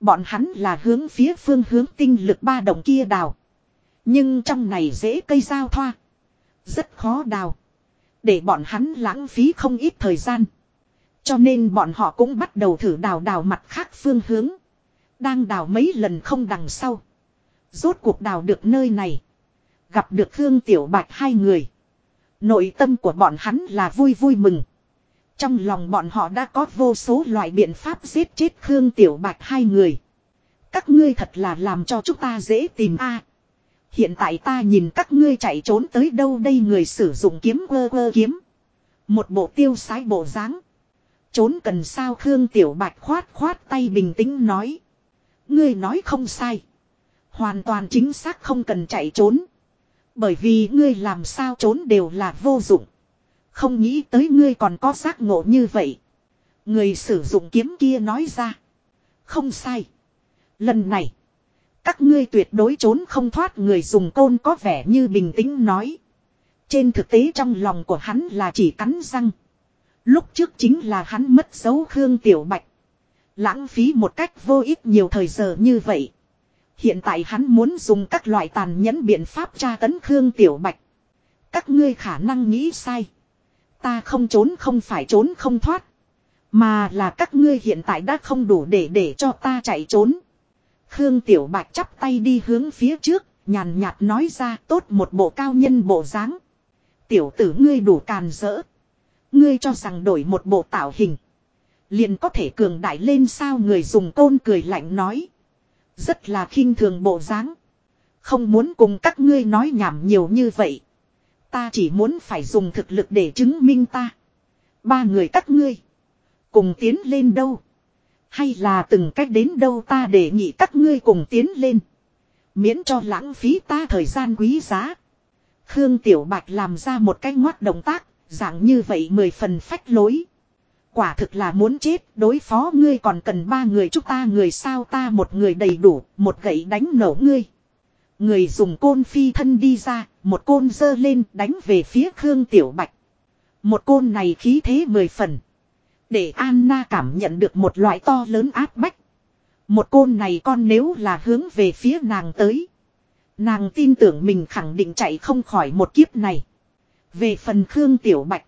Bọn hắn là hướng phía phương hướng tinh lực ba động kia đào. Nhưng trong này dễ cây giao thoa. Rất khó đào. Để bọn hắn lãng phí không ít thời gian. Cho nên bọn họ cũng bắt đầu thử đào đào mặt khác phương hướng. Đang đào mấy lần không đằng sau. Rốt cuộc đào được nơi này. Gặp được Khương Tiểu Bạch hai người. Nội tâm của bọn hắn là vui vui mừng. Trong lòng bọn họ đã có vô số loại biện pháp giết chết Khương Tiểu Bạch hai người. Các ngươi thật là làm cho chúng ta dễ tìm a. hiện tại ta nhìn các ngươi chạy trốn tới đâu đây người sử dụng kiếm quơ quơ kiếm. Một bộ tiêu sái bộ dáng. Trốn cần sao Khương Tiểu Bạch khoát khoát tay bình tĩnh nói. Ngươi nói không sai. Hoàn toàn chính xác không cần chạy trốn. Bởi vì ngươi làm sao trốn đều là vô dụng. Không nghĩ tới ngươi còn có giác ngộ như vậy. Người sử dụng kiếm kia nói ra. Không sai. Lần này. Các ngươi tuyệt đối trốn không thoát người dùng côn có vẻ như bình tĩnh nói. Trên thực tế trong lòng của hắn là chỉ cắn răng. Lúc trước chính là hắn mất dấu Khương Tiểu Bạch. Lãng phí một cách vô ích nhiều thời giờ như vậy. Hiện tại hắn muốn dùng các loại tàn nhẫn biện pháp tra tấn Khương Tiểu Bạch. Các ngươi khả năng nghĩ sai. Ta không trốn không phải trốn không thoát. Mà là các ngươi hiện tại đã không đủ để để cho ta chạy trốn. Khương Tiểu Bạch chắp tay đi hướng phía trước, nhàn nhạt nói ra tốt một bộ cao nhân bộ dáng. Tiểu tử ngươi đủ càn rỡ. Ngươi cho rằng đổi một bộ tạo hình. Liền có thể cường đại lên sao người dùng côn cười lạnh nói. Rất là khinh thường bộ dáng. Không muốn cùng các ngươi nói nhảm nhiều như vậy. Ta chỉ muốn phải dùng thực lực để chứng minh ta. Ba người các ngươi. Cùng tiến lên đâu. Hay là từng cách đến đâu ta để nhị các ngươi cùng tiến lên. Miễn cho lãng phí ta thời gian quý giá. Khương Tiểu Bạch làm ra một cái ngoát động tác, dạng như vậy mười phần phách lối. Quả thực là muốn chết, đối phó ngươi còn cần ba người chúng ta người sao ta một người đầy đủ, một gậy đánh nổ ngươi. Người dùng côn phi thân đi ra, một côn dơ lên đánh về phía Khương Tiểu Bạch. Một côn này khí thế mười phần. Để Anna cảm nhận được một loại to lớn áp bách. Một côn này con nếu là hướng về phía nàng tới. Nàng tin tưởng mình khẳng định chạy không khỏi một kiếp này. Về phần Khương Tiểu Bạch.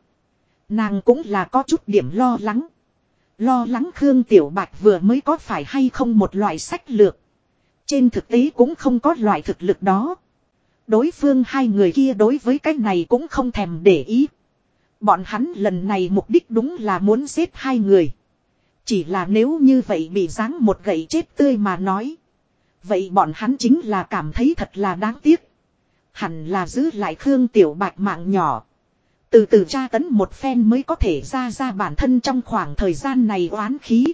Nàng cũng là có chút điểm lo lắng. Lo lắng Khương Tiểu Bạch vừa mới có phải hay không một loại sách lược. Trên thực tế cũng không có loại thực lực đó. Đối phương hai người kia đối với cái này cũng không thèm để ý. Bọn hắn lần này mục đích đúng là muốn giết hai người. Chỉ là nếu như vậy bị giáng một gậy chết tươi mà nói. Vậy bọn hắn chính là cảm thấy thật là đáng tiếc. Hẳn là giữ lại Khương Tiểu Bạch mạng nhỏ. Từ từ tra tấn một phen mới có thể ra ra bản thân trong khoảng thời gian này oán khí.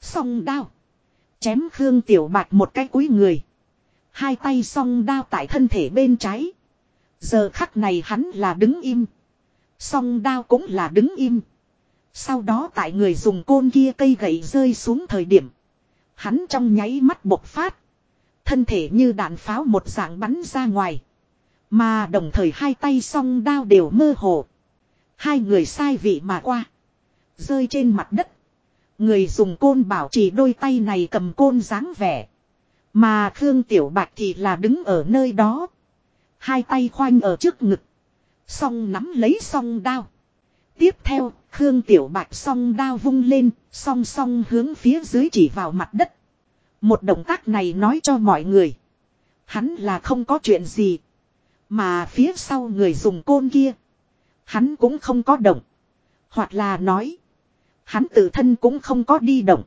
Song đao. Chém Khương Tiểu Bạch một cái cúi người. Hai tay song đao tại thân thể bên trái. Giờ khắc này hắn là đứng im. Song đao cũng là đứng im. Sau đó tại người dùng côn kia cây gậy rơi xuống thời điểm. Hắn trong nháy mắt bộc phát. Thân thể như đạn pháo một dạng bắn ra ngoài. Mà đồng thời hai tay song đao đều mơ hồ. Hai người sai vị mà qua. Rơi trên mặt đất. Người dùng côn bảo trì đôi tay này cầm côn dáng vẻ. Mà Khương Tiểu Bạch thì là đứng ở nơi đó. Hai tay khoanh ở trước ngực. Song nắm lấy song đao. Tiếp theo, Khương Tiểu Bạch song đao vung lên, song song hướng phía dưới chỉ vào mặt đất. Một động tác này nói cho mọi người. Hắn là không có chuyện gì. Mà phía sau người dùng côn kia. Hắn cũng không có động. Hoặc là nói. Hắn tự thân cũng không có đi động.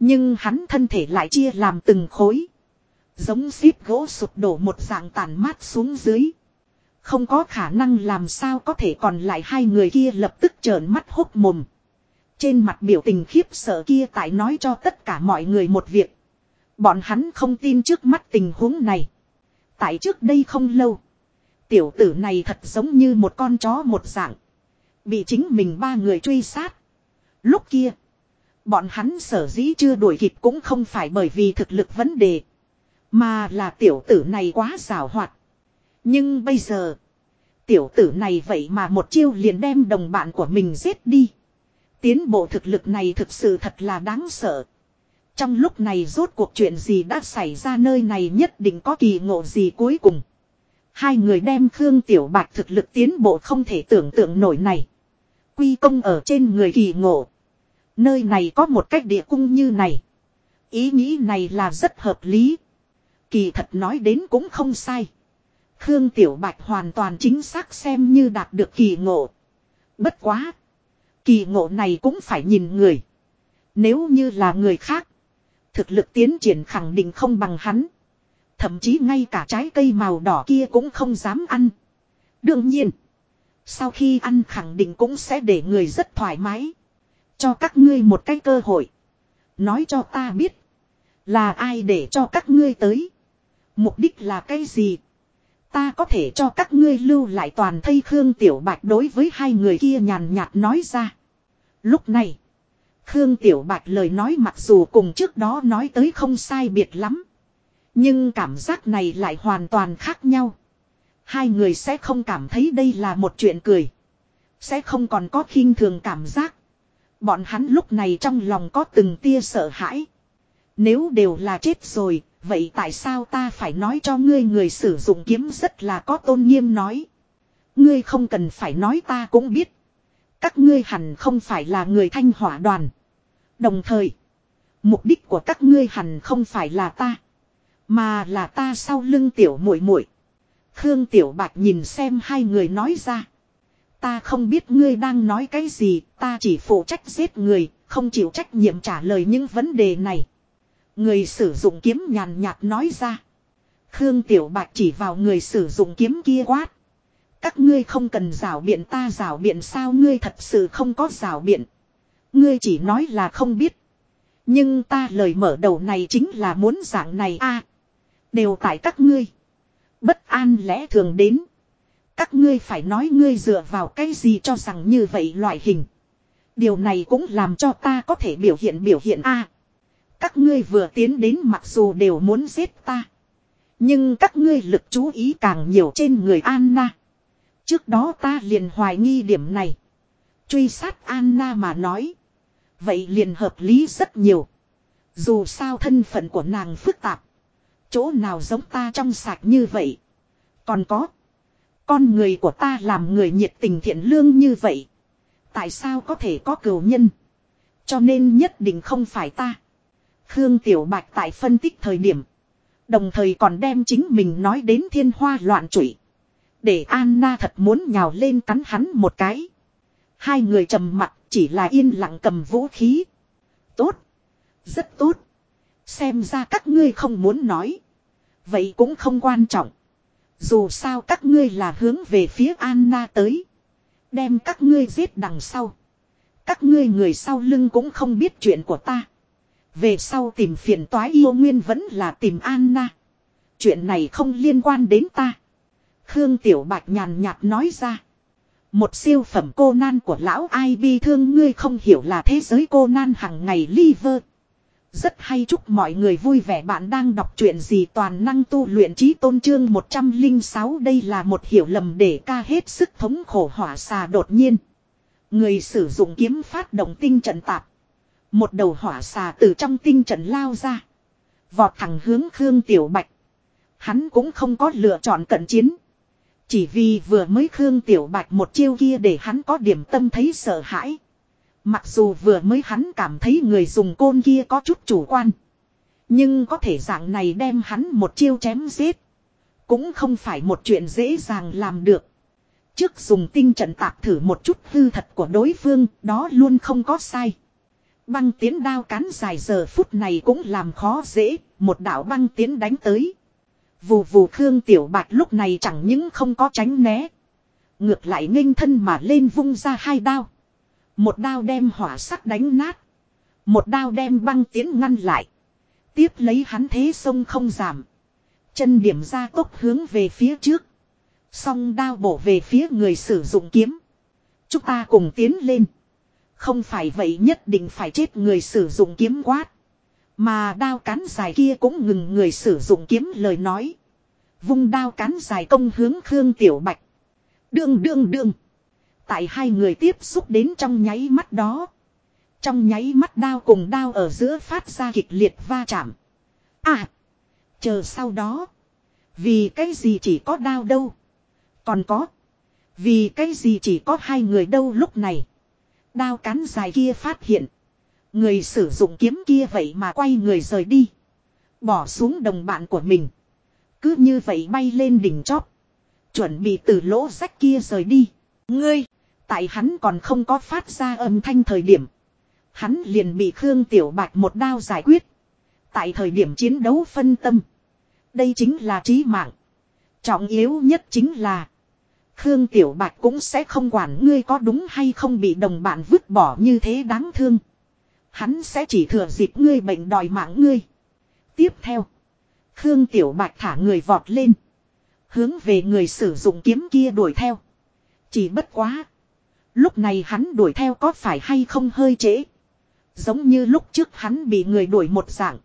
Nhưng hắn thân thể lại chia làm từng khối. Giống xíp gỗ sụp đổ một dạng tàn mát xuống dưới. Không có khả năng làm sao có thể còn lại hai người kia lập tức trợn mắt hốc mồm. Trên mặt biểu tình khiếp sợ kia tại nói cho tất cả mọi người một việc. Bọn hắn không tin trước mắt tình huống này. Tại trước đây không lâu. Tiểu tử này thật giống như một con chó một dạng. Bị chính mình ba người truy sát. Lúc kia. Bọn hắn sở dĩ chưa đuổi kịp cũng không phải bởi vì thực lực vấn đề. Mà là tiểu tử này quá xảo hoạt. Nhưng bây giờ. Tiểu tử này vậy mà một chiêu liền đem đồng bạn của mình giết đi. Tiến bộ thực lực này thực sự thật là đáng sợ. Trong lúc này rốt cuộc chuyện gì đã xảy ra nơi này nhất định có kỳ ngộ gì cuối cùng. Hai người đem Khương Tiểu Bạch thực lực tiến bộ không thể tưởng tượng nổi này. Quy công ở trên người kỳ ngộ. Nơi này có một cách địa cung như này. Ý nghĩ này là rất hợp lý. Kỳ thật nói đến cũng không sai. Khương Tiểu Bạch hoàn toàn chính xác xem như đạt được kỳ ngộ. Bất quá. Kỳ ngộ này cũng phải nhìn người. Nếu như là người khác. Thực lực tiến triển khẳng định không bằng hắn. Thậm chí ngay cả trái cây màu đỏ kia cũng không dám ăn. Đương nhiên. Sau khi ăn khẳng định cũng sẽ để người rất thoải mái. Cho các ngươi một cái cơ hội. Nói cho ta biết. Là ai để cho các ngươi tới. Mục đích là cái gì. Ta có thể cho các ngươi lưu lại toàn thây Khương Tiểu Bạch đối với hai người kia nhàn nhạt nói ra. Lúc này. Khương Tiểu Bạch lời nói mặc dù cùng trước đó nói tới không sai biệt lắm. Nhưng cảm giác này lại hoàn toàn khác nhau. Hai người sẽ không cảm thấy đây là một chuyện cười. Sẽ không còn có khinh thường cảm giác. Bọn hắn lúc này trong lòng có từng tia sợ hãi. Nếu đều là chết rồi, vậy tại sao ta phải nói cho ngươi người sử dụng kiếm rất là có tôn nghiêm nói. Ngươi không cần phải nói ta cũng biết. Các ngươi hẳn không phải là người thanh hỏa đoàn. Đồng thời, mục đích của các ngươi hẳn không phải là ta, mà là ta sau lưng tiểu muội muội. Khương Tiểu Bạch nhìn xem hai người nói ra. Ta không biết ngươi đang nói cái gì, ta chỉ phụ trách giết người, không chịu trách nhiệm trả lời những vấn đề này. Người sử dụng kiếm nhàn nhạt nói ra. Khương Tiểu Bạch chỉ vào người sử dụng kiếm kia quát. Các ngươi không cần rào biện ta rào biện sao ngươi thật sự không có rào biện. Ngươi chỉ nói là không biết. Nhưng ta lời mở đầu này chính là muốn dạng này a Đều tại các ngươi. Bất an lẽ thường đến. Các ngươi phải nói ngươi dựa vào cái gì cho rằng như vậy loại hình. Điều này cũng làm cho ta có thể biểu hiện biểu hiện a. các ngươi vừa tiến đến mặc dù đều muốn giết ta. Nhưng các ngươi lực chú ý càng nhiều trên người Anna. Trước đó ta liền hoài nghi điểm này. Truy sát Anna mà nói. Vậy liền hợp lý rất nhiều. Dù sao thân phận của nàng phức tạp. Chỗ nào giống ta trong sạch như vậy. Còn có. Con người của ta làm người nhiệt tình thiện lương như vậy. Tại sao có thể có cửu nhân? Cho nên nhất định không phải ta. Khương Tiểu Bạch tại phân tích thời điểm. Đồng thời còn đem chính mình nói đến thiên hoa loạn trụy. Để Anna thật muốn nhào lên cắn hắn một cái. Hai người trầm mặt, chỉ là yên lặng cầm vũ khí. Tốt. Rất tốt. Xem ra các ngươi không muốn nói. Vậy cũng không quan trọng. Dù sao các ngươi là hướng về phía Anna tới. Đem các ngươi giết đằng sau. Các ngươi người sau lưng cũng không biết chuyện của ta. Về sau tìm phiền toái yêu nguyên vẫn là tìm Anna. Chuyện này không liên quan đến ta. Khương Tiểu Bạch nhàn nhạt nói ra. Một siêu phẩm cô nan của lão ai bi thương ngươi không hiểu là thế giới cô nan hằng ngày liver. Rất hay chúc mọi người vui vẻ bạn đang đọc truyện gì toàn năng tu luyện trí tôn trương 106 đây là một hiểu lầm để ca hết sức thống khổ hỏa xà đột nhiên. Người sử dụng kiếm phát động tinh trận tạp. Một đầu hỏa xà từ trong tinh trận lao ra. Vọt thẳng hướng Khương Tiểu Bạch. Hắn cũng không có lựa chọn cận chiến. Chỉ vì vừa mới Khương Tiểu Bạch một chiêu kia để hắn có điểm tâm thấy sợ hãi. Mặc dù vừa mới hắn cảm thấy người dùng côn kia có chút chủ quan. Nhưng có thể dạng này đem hắn một chiêu chém giết. Cũng không phải một chuyện dễ dàng làm được. Trước dùng tinh trận tạp thử một chút hư thật của đối phương, đó luôn không có sai. Băng tiến đao cán dài giờ phút này cũng làm khó dễ, một đạo băng tiến đánh tới. Vù vù Khương Tiểu Bạch lúc này chẳng những không có tránh né. Ngược lại nghênh thân mà lên vung ra hai đao. Một đao đem hỏa sắc đánh nát. Một đao đem băng tiến ngăn lại. Tiếp lấy hắn thế sông không giảm. Chân điểm ra tốc hướng về phía trước. Song đao bổ về phía người sử dụng kiếm. Chúng ta cùng tiến lên. Không phải vậy nhất định phải chết người sử dụng kiếm quát. Mà đao cán dài kia cũng ngừng người sử dụng kiếm lời nói. Vung đao cán dài công hướng Khương Tiểu Bạch. Đương đương đương. Tại hai người tiếp xúc đến trong nháy mắt đó. Trong nháy mắt đao cùng đao ở giữa phát ra kịch liệt va chạm. À. Chờ sau đó. Vì cái gì chỉ có đao đâu. Còn có. Vì cái gì chỉ có hai người đâu lúc này. Đao cán dài kia phát hiện. Người sử dụng kiếm kia vậy mà quay người rời đi. Bỏ xuống đồng bạn của mình. Cứ như vậy bay lên đỉnh chóp. Chuẩn bị từ lỗ rách kia rời đi. Ngươi. Tại hắn còn không có phát ra âm thanh thời điểm. Hắn liền bị Khương Tiểu Bạch một đao giải quyết. Tại thời điểm chiến đấu phân tâm. Đây chính là trí mạng. Trọng yếu nhất chính là. Khương Tiểu Bạch cũng sẽ không quản ngươi có đúng hay không bị đồng bạn vứt bỏ như thế đáng thương. Hắn sẽ chỉ thừa dịp ngươi bệnh đòi mạng ngươi. Tiếp theo. Khương Tiểu Bạch thả người vọt lên. Hướng về người sử dụng kiếm kia đuổi theo. Chỉ bất quá. Lúc này hắn đuổi theo có phải hay không hơi trễ. Giống như lúc trước hắn bị người đuổi một dạng.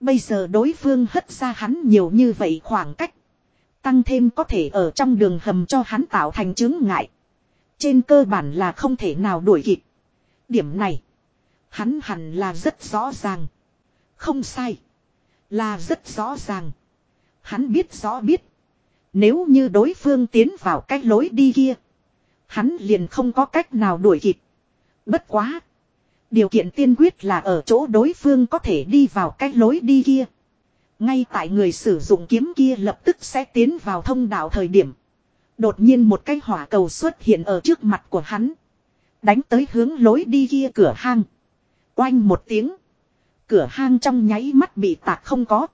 Bây giờ đối phương hất ra hắn nhiều như vậy khoảng cách. tăng thêm có thể ở trong đường hầm cho hắn tạo thành chứng ngại. Trên cơ bản là không thể nào đuổi kịp. Điểm này. Hắn hẳn là rất rõ ràng. Không sai. Là rất rõ ràng. Hắn biết rõ biết. Nếu như đối phương tiến vào cách lối đi kia. Hắn liền không có cách nào đuổi kịp. Bất quá. Điều kiện tiên quyết là ở chỗ đối phương có thể đi vào cách lối đi kia. Ngay tại người sử dụng kiếm kia lập tức sẽ tiến vào thông đạo thời điểm. Đột nhiên một cái hỏa cầu xuất hiện ở trước mặt của hắn. Đánh tới hướng lối đi kia cửa hang. Oanh một tiếng. Cửa hang trong nháy mắt bị tạc không có.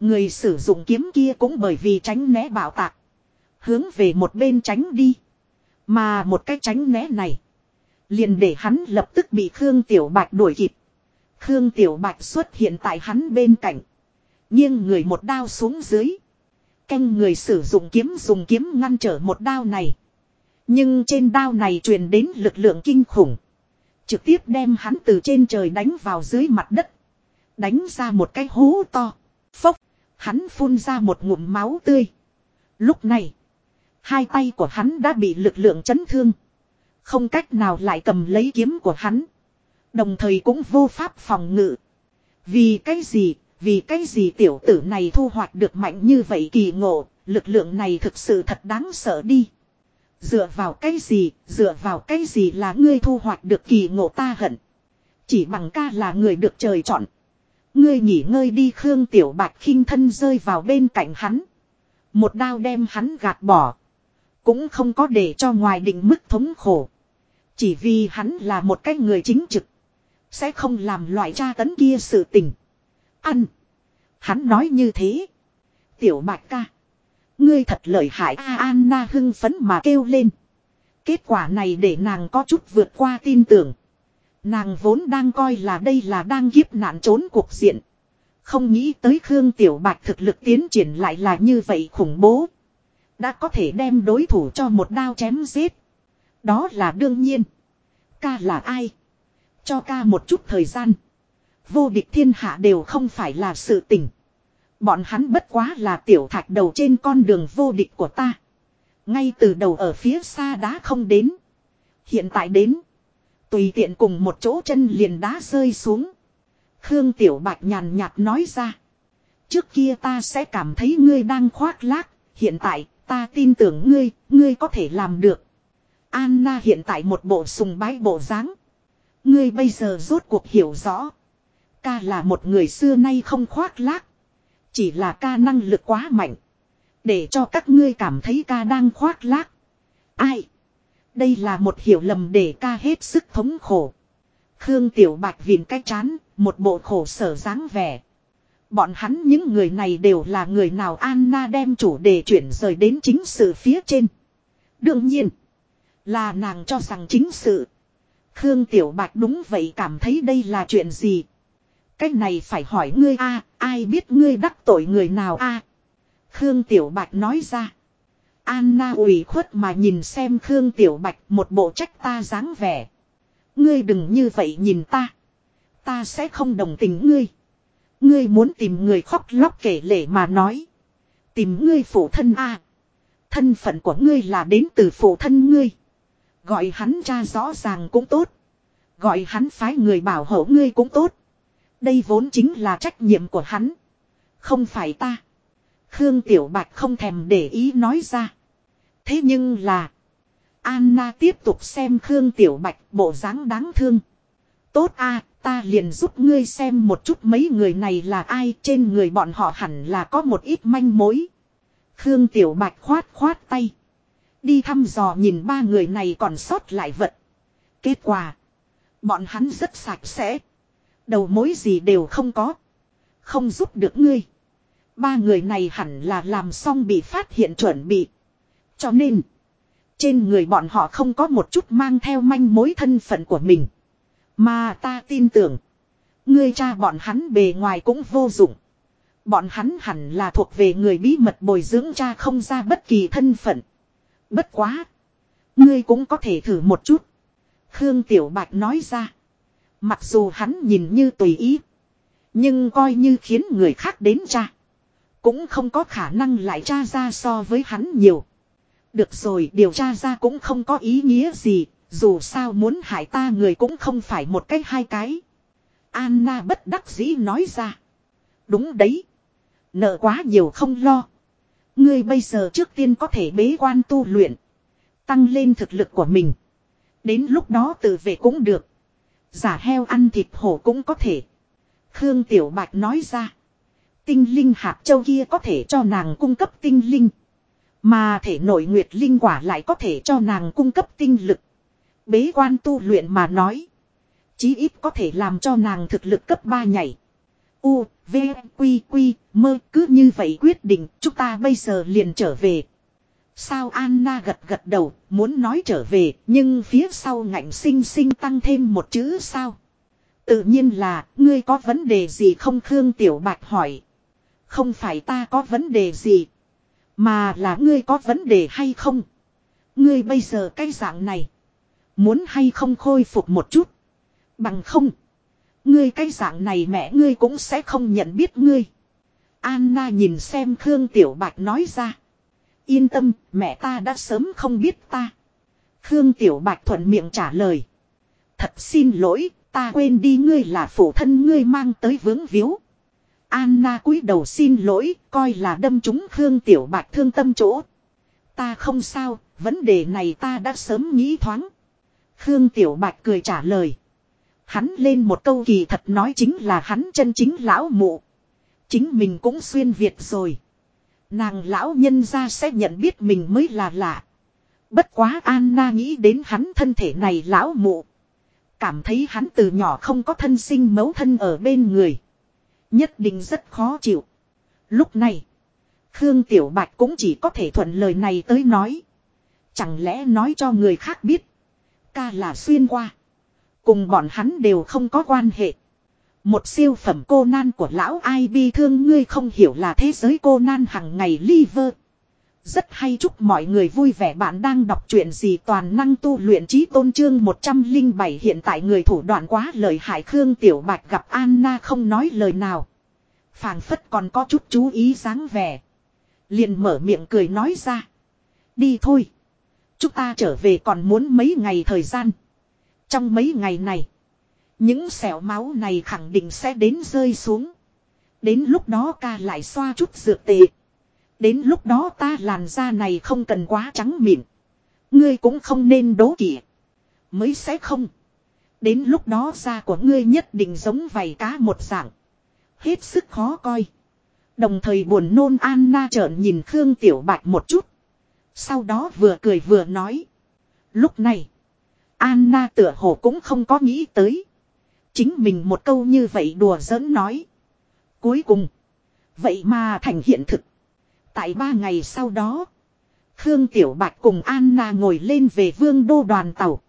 Người sử dụng kiếm kia cũng bởi vì tránh né bảo tạc. Hướng về một bên tránh đi. Mà một cái tránh né này. Liền để hắn lập tức bị Khương Tiểu Bạch đuổi kịp. Khương Tiểu Bạch xuất hiện tại hắn bên cạnh. nghiêng người một đao xuống dưới. Canh người sử dụng kiếm dùng kiếm ngăn trở một đao này. Nhưng trên đao này truyền đến lực lượng kinh khủng. Trực tiếp đem hắn từ trên trời đánh vào dưới mặt đất. Đánh ra một cái hố to. Phốc. Hắn phun ra một ngụm máu tươi. Lúc này. Hai tay của hắn đã bị lực lượng chấn thương. Không cách nào lại cầm lấy kiếm của hắn. Đồng thời cũng vô pháp phòng ngự. Vì cái gì, vì cái gì tiểu tử này thu hoạch được mạnh như vậy kỳ ngộ, lực lượng này thực sự thật đáng sợ đi. Dựa vào cái gì, dựa vào cái gì là ngươi thu hoạch được kỳ ngộ ta hận. Chỉ bằng ca là người được trời chọn. Ngươi nghỉ ngơi đi Khương Tiểu Bạch khinh thân rơi vào bên cạnh hắn. Một đao đem hắn gạt bỏ. Cũng không có để cho ngoài định mức thống khổ. Chỉ vì hắn là một cái người chính trực. Sẽ không làm loại tra tấn kia sự tình. Ăn. Hắn nói như thế. Tiểu Bạch ca. Ngươi thật lợi hại A Anna hưng phấn mà kêu lên. Kết quả này để nàng có chút vượt qua tin tưởng. Nàng vốn đang coi là đây là đang kiếp nạn trốn cuộc diện. Không nghĩ tới Khương Tiểu Bạch thực lực tiến triển lại là như vậy khủng bố. Đã có thể đem đối thủ cho một đao chém giết. Đó là đương nhiên. Ca là ai? Cho ca một chút thời gian. Vô địch thiên hạ đều không phải là sự tình. Bọn hắn bất quá là tiểu thạch đầu trên con đường vô địch của ta. Ngay từ đầu ở phía xa đá không đến. Hiện tại đến. Tùy tiện cùng một chỗ chân liền đá rơi xuống. Khương Tiểu Bạch nhàn nhạt nói ra. Trước kia ta sẽ cảm thấy ngươi đang khoác lác. Hiện tại ta tin tưởng ngươi, ngươi có thể làm được. Anna hiện tại một bộ sùng bái bộ dáng. Ngươi bây giờ rốt cuộc hiểu rõ. Ca là một người xưa nay không khoác lác. Chỉ là ca năng lực quá mạnh. Để cho các ngươi cảm thấy ca đang khoác lác. Ai? Đây là một hiểu lầm để ca hết sức thống khổ. Khương Tiểu Bạch vìn cái chán, một bộ khổ sở dáng vẻ. Bọn hắn những người này đều là người nào Anna đem chủ đề chuyển rời đến chính sự phía trên. Đương nhiên, là nàng cho rằng chính sự. Khương Tiểu Bạch đúng vậy cảm thấy đây là chuyện gì. Cái này phải hỏi ngươi a ai biết ngươi đắc tội người nào a Khương Tiểu Bạch nói ra. Anna ủy khuất mà nhìn xem Khương Tiểu Bạch một bộ trách ta dáng vẻ. Ngươi đừng như vậy nhìn ta. Ta sẽ không đồng tình ngươi. Ngươi muốn tìm người khóc lóc kể lể mà nói. Tìm ngươi phụ thân a Thân phận của ngươi là đến từ phụ thân ngươi. Gọi hắn cha rõ ràng cũng tốt. Gọi hắn phái người bảo hộ ngươi cũng tốt. Đây vốn chính là trách nhiệm của hắn. Không phải ta. Khương Tiểu Bạch không thèm để ý nói ra. Thế nhưng là. Anna tiếp tục xem Khương Tiểu Bạch bộ dáng đáng thương. Tốt a, ta liền giúp ngươi xem một chút mấy người này là ai, trên người bọn họ hẳn là có một ít manh mối. Khương Tiểu Bạch khoát khoát tay. Đi thăm dò nhìn ba người này còn sót lại vật. Kết quả. Bọn hắn rất sạch sẽ. Đầu mối gì đều không có. Không giúp được ngươi. Ba người này hẳn là làm xong bị phát hiện chuẩn bị. Cho nên. Trên người bọn họ không có một chút mang theo manh mối thân phận của mình. Mà ta tin tưởng. Ngươi cha bọn hắn bề ngoài cũng vô dụng. Bọn hắn hẳn là thuộc về người bí mật bồi dưỡng cha không ra bất kỳ thân phận. Bất quá. Ngươi cũng có thể thử một chút. Khương Tiểu Bạch nói ra. Mặc dù hắn nhìn như tùy ý. Nhưng coi như khiến người khác đến cha. Cũng không có khả năng lại tra ra so với hắn nhiều. Được rồi, điều tra ra cũng không có ý nghĩa gì. Dù sao muốn hại ta người cũng không phải một cái hai cái. Anna bất đắc dĩ nói ra. Đúng đấy. Nợ quá nhiều không lo. Ngươi bây giờ trước tiên có thể bế quan tu luyện. Tăng lên thực lực của mình. Đến lúc đó tự vệ cũng được. Giả heo ăn thịt hổ cũng có thể. Khương Tiểu Bạch nói ra. Tinh linh hạt châu kia có thể cho nàng cung cấp tinh linh. Mà thể nội nguyệt linh quả lại có thể cho nàng cung cấp tinh lực. Bế quan tu luyện mà nói. Chí ít có thể làm cho nàng thực lực cấp 3 nhảy. U, V, Quy, Quy, mơ cứ như vậy quyết định chúng ta bây giờ liền trở về. Sao Anna gật gật đầu, muốn nói trở về, nhưng phía sau ngạnh sinh sinh tăng thêm một chữ sao. Tự nhiên là, ngươi có vấn đề gì không Khương Tiểu Bạch hỏi. Không phải ta có vấn đề gì, mà là ngươi có vấn đề hay không. Ngươi bây giờ cái dạng này, muốn hay không khôi phục một chút. Bằng không, ngươi cái dạng này mẹ ngươi cũng sẽ không nhận biết ngươi. Anna nhìn xem Khương Tiểu Bạch nói ra. Yên tâm, mẹ ta đã sớm không biết ta. Khương Tiểu Bạch thuận miệng trả lời. Thật xin lỗi, ta quên đi ngươi là phụ thân ngươi mang tới vướng víu. Anna cúi đầu xin lỗi, coi là đâm trúng Khương Tiểu Bạch thương tâm chỗ. Ta không sao, vấn đề này ta đã sớm nghĩ thoáng. Khương Tiểu Bạch cười trả lời. Hắn lên một câu kỳ thật nói chính là hắn chân chính lão mụ. Chính mình cũng xuyên Việt rồi. Nàng lão nhân ra sẽ nhận biết mình mới là lạ. Bất quá Anna nghĩ đến hắn thân thể này lão mụ. Cảm thấy hắn từ nhỏ không có thân sinh mấu thân ở bên người. Nhất định rất khó chịu. Lúc này. Khương Tiểu Bạch cũng chỉ có thể thuận lời này tới nói. Chẳng lẽ nói cho người khác biết. Ca là xuyên qua. Cùng bọn hắn đều không có quan hệ. Một siêu phẩm cô nan của lão ai bi thương ngươi không hiểu là thế giới cô nan hằng ngày liver. Rất hay chúc mọi người vui vẻ bạn đang đọc chuyện gì toàn năng tu luyện trí tôn trương 107 hiện tại người thủ đoạn quá lời hại Khương Tiểu Bạch gặp Anna không nói lời nào. phảng phất còn có chút chú ý dáng vẻ. Liền mở miệng cười nói ra. Đi thôi. Chúng ta trở về còn muốn mấy ngày thời gian. Trong mấy ngày này. Những sẹo máu này khẳng định sẽ đến rơi xuống. Đến lúc đó ca lại xoa chút dược tệ. Đến lúc đó ta làn da này không cần quá trắng mịn. Ngươi cũng không nên đố kỵ. Mới sẽ không. Đến lúc đó da của ngươi nhất định giống vảy cá một dạng. Hết sức khó coi. Đồng thời buồn nôn Anna trợn nhìn Khương Tiểu Bạch một chút. Sau đó vừa cười vừa nói. Lúc này. Anna tựa hồ cũng không có nghĩ tới. Chính mình một câu như vậy đùa giỡn nói. Cuối cùng. Vậy mà thành hiện thực. Tại ba ngày sau đó. Khương Tiểu Bạch cùng Anna ngồi lên về vương đô đoàn tàu.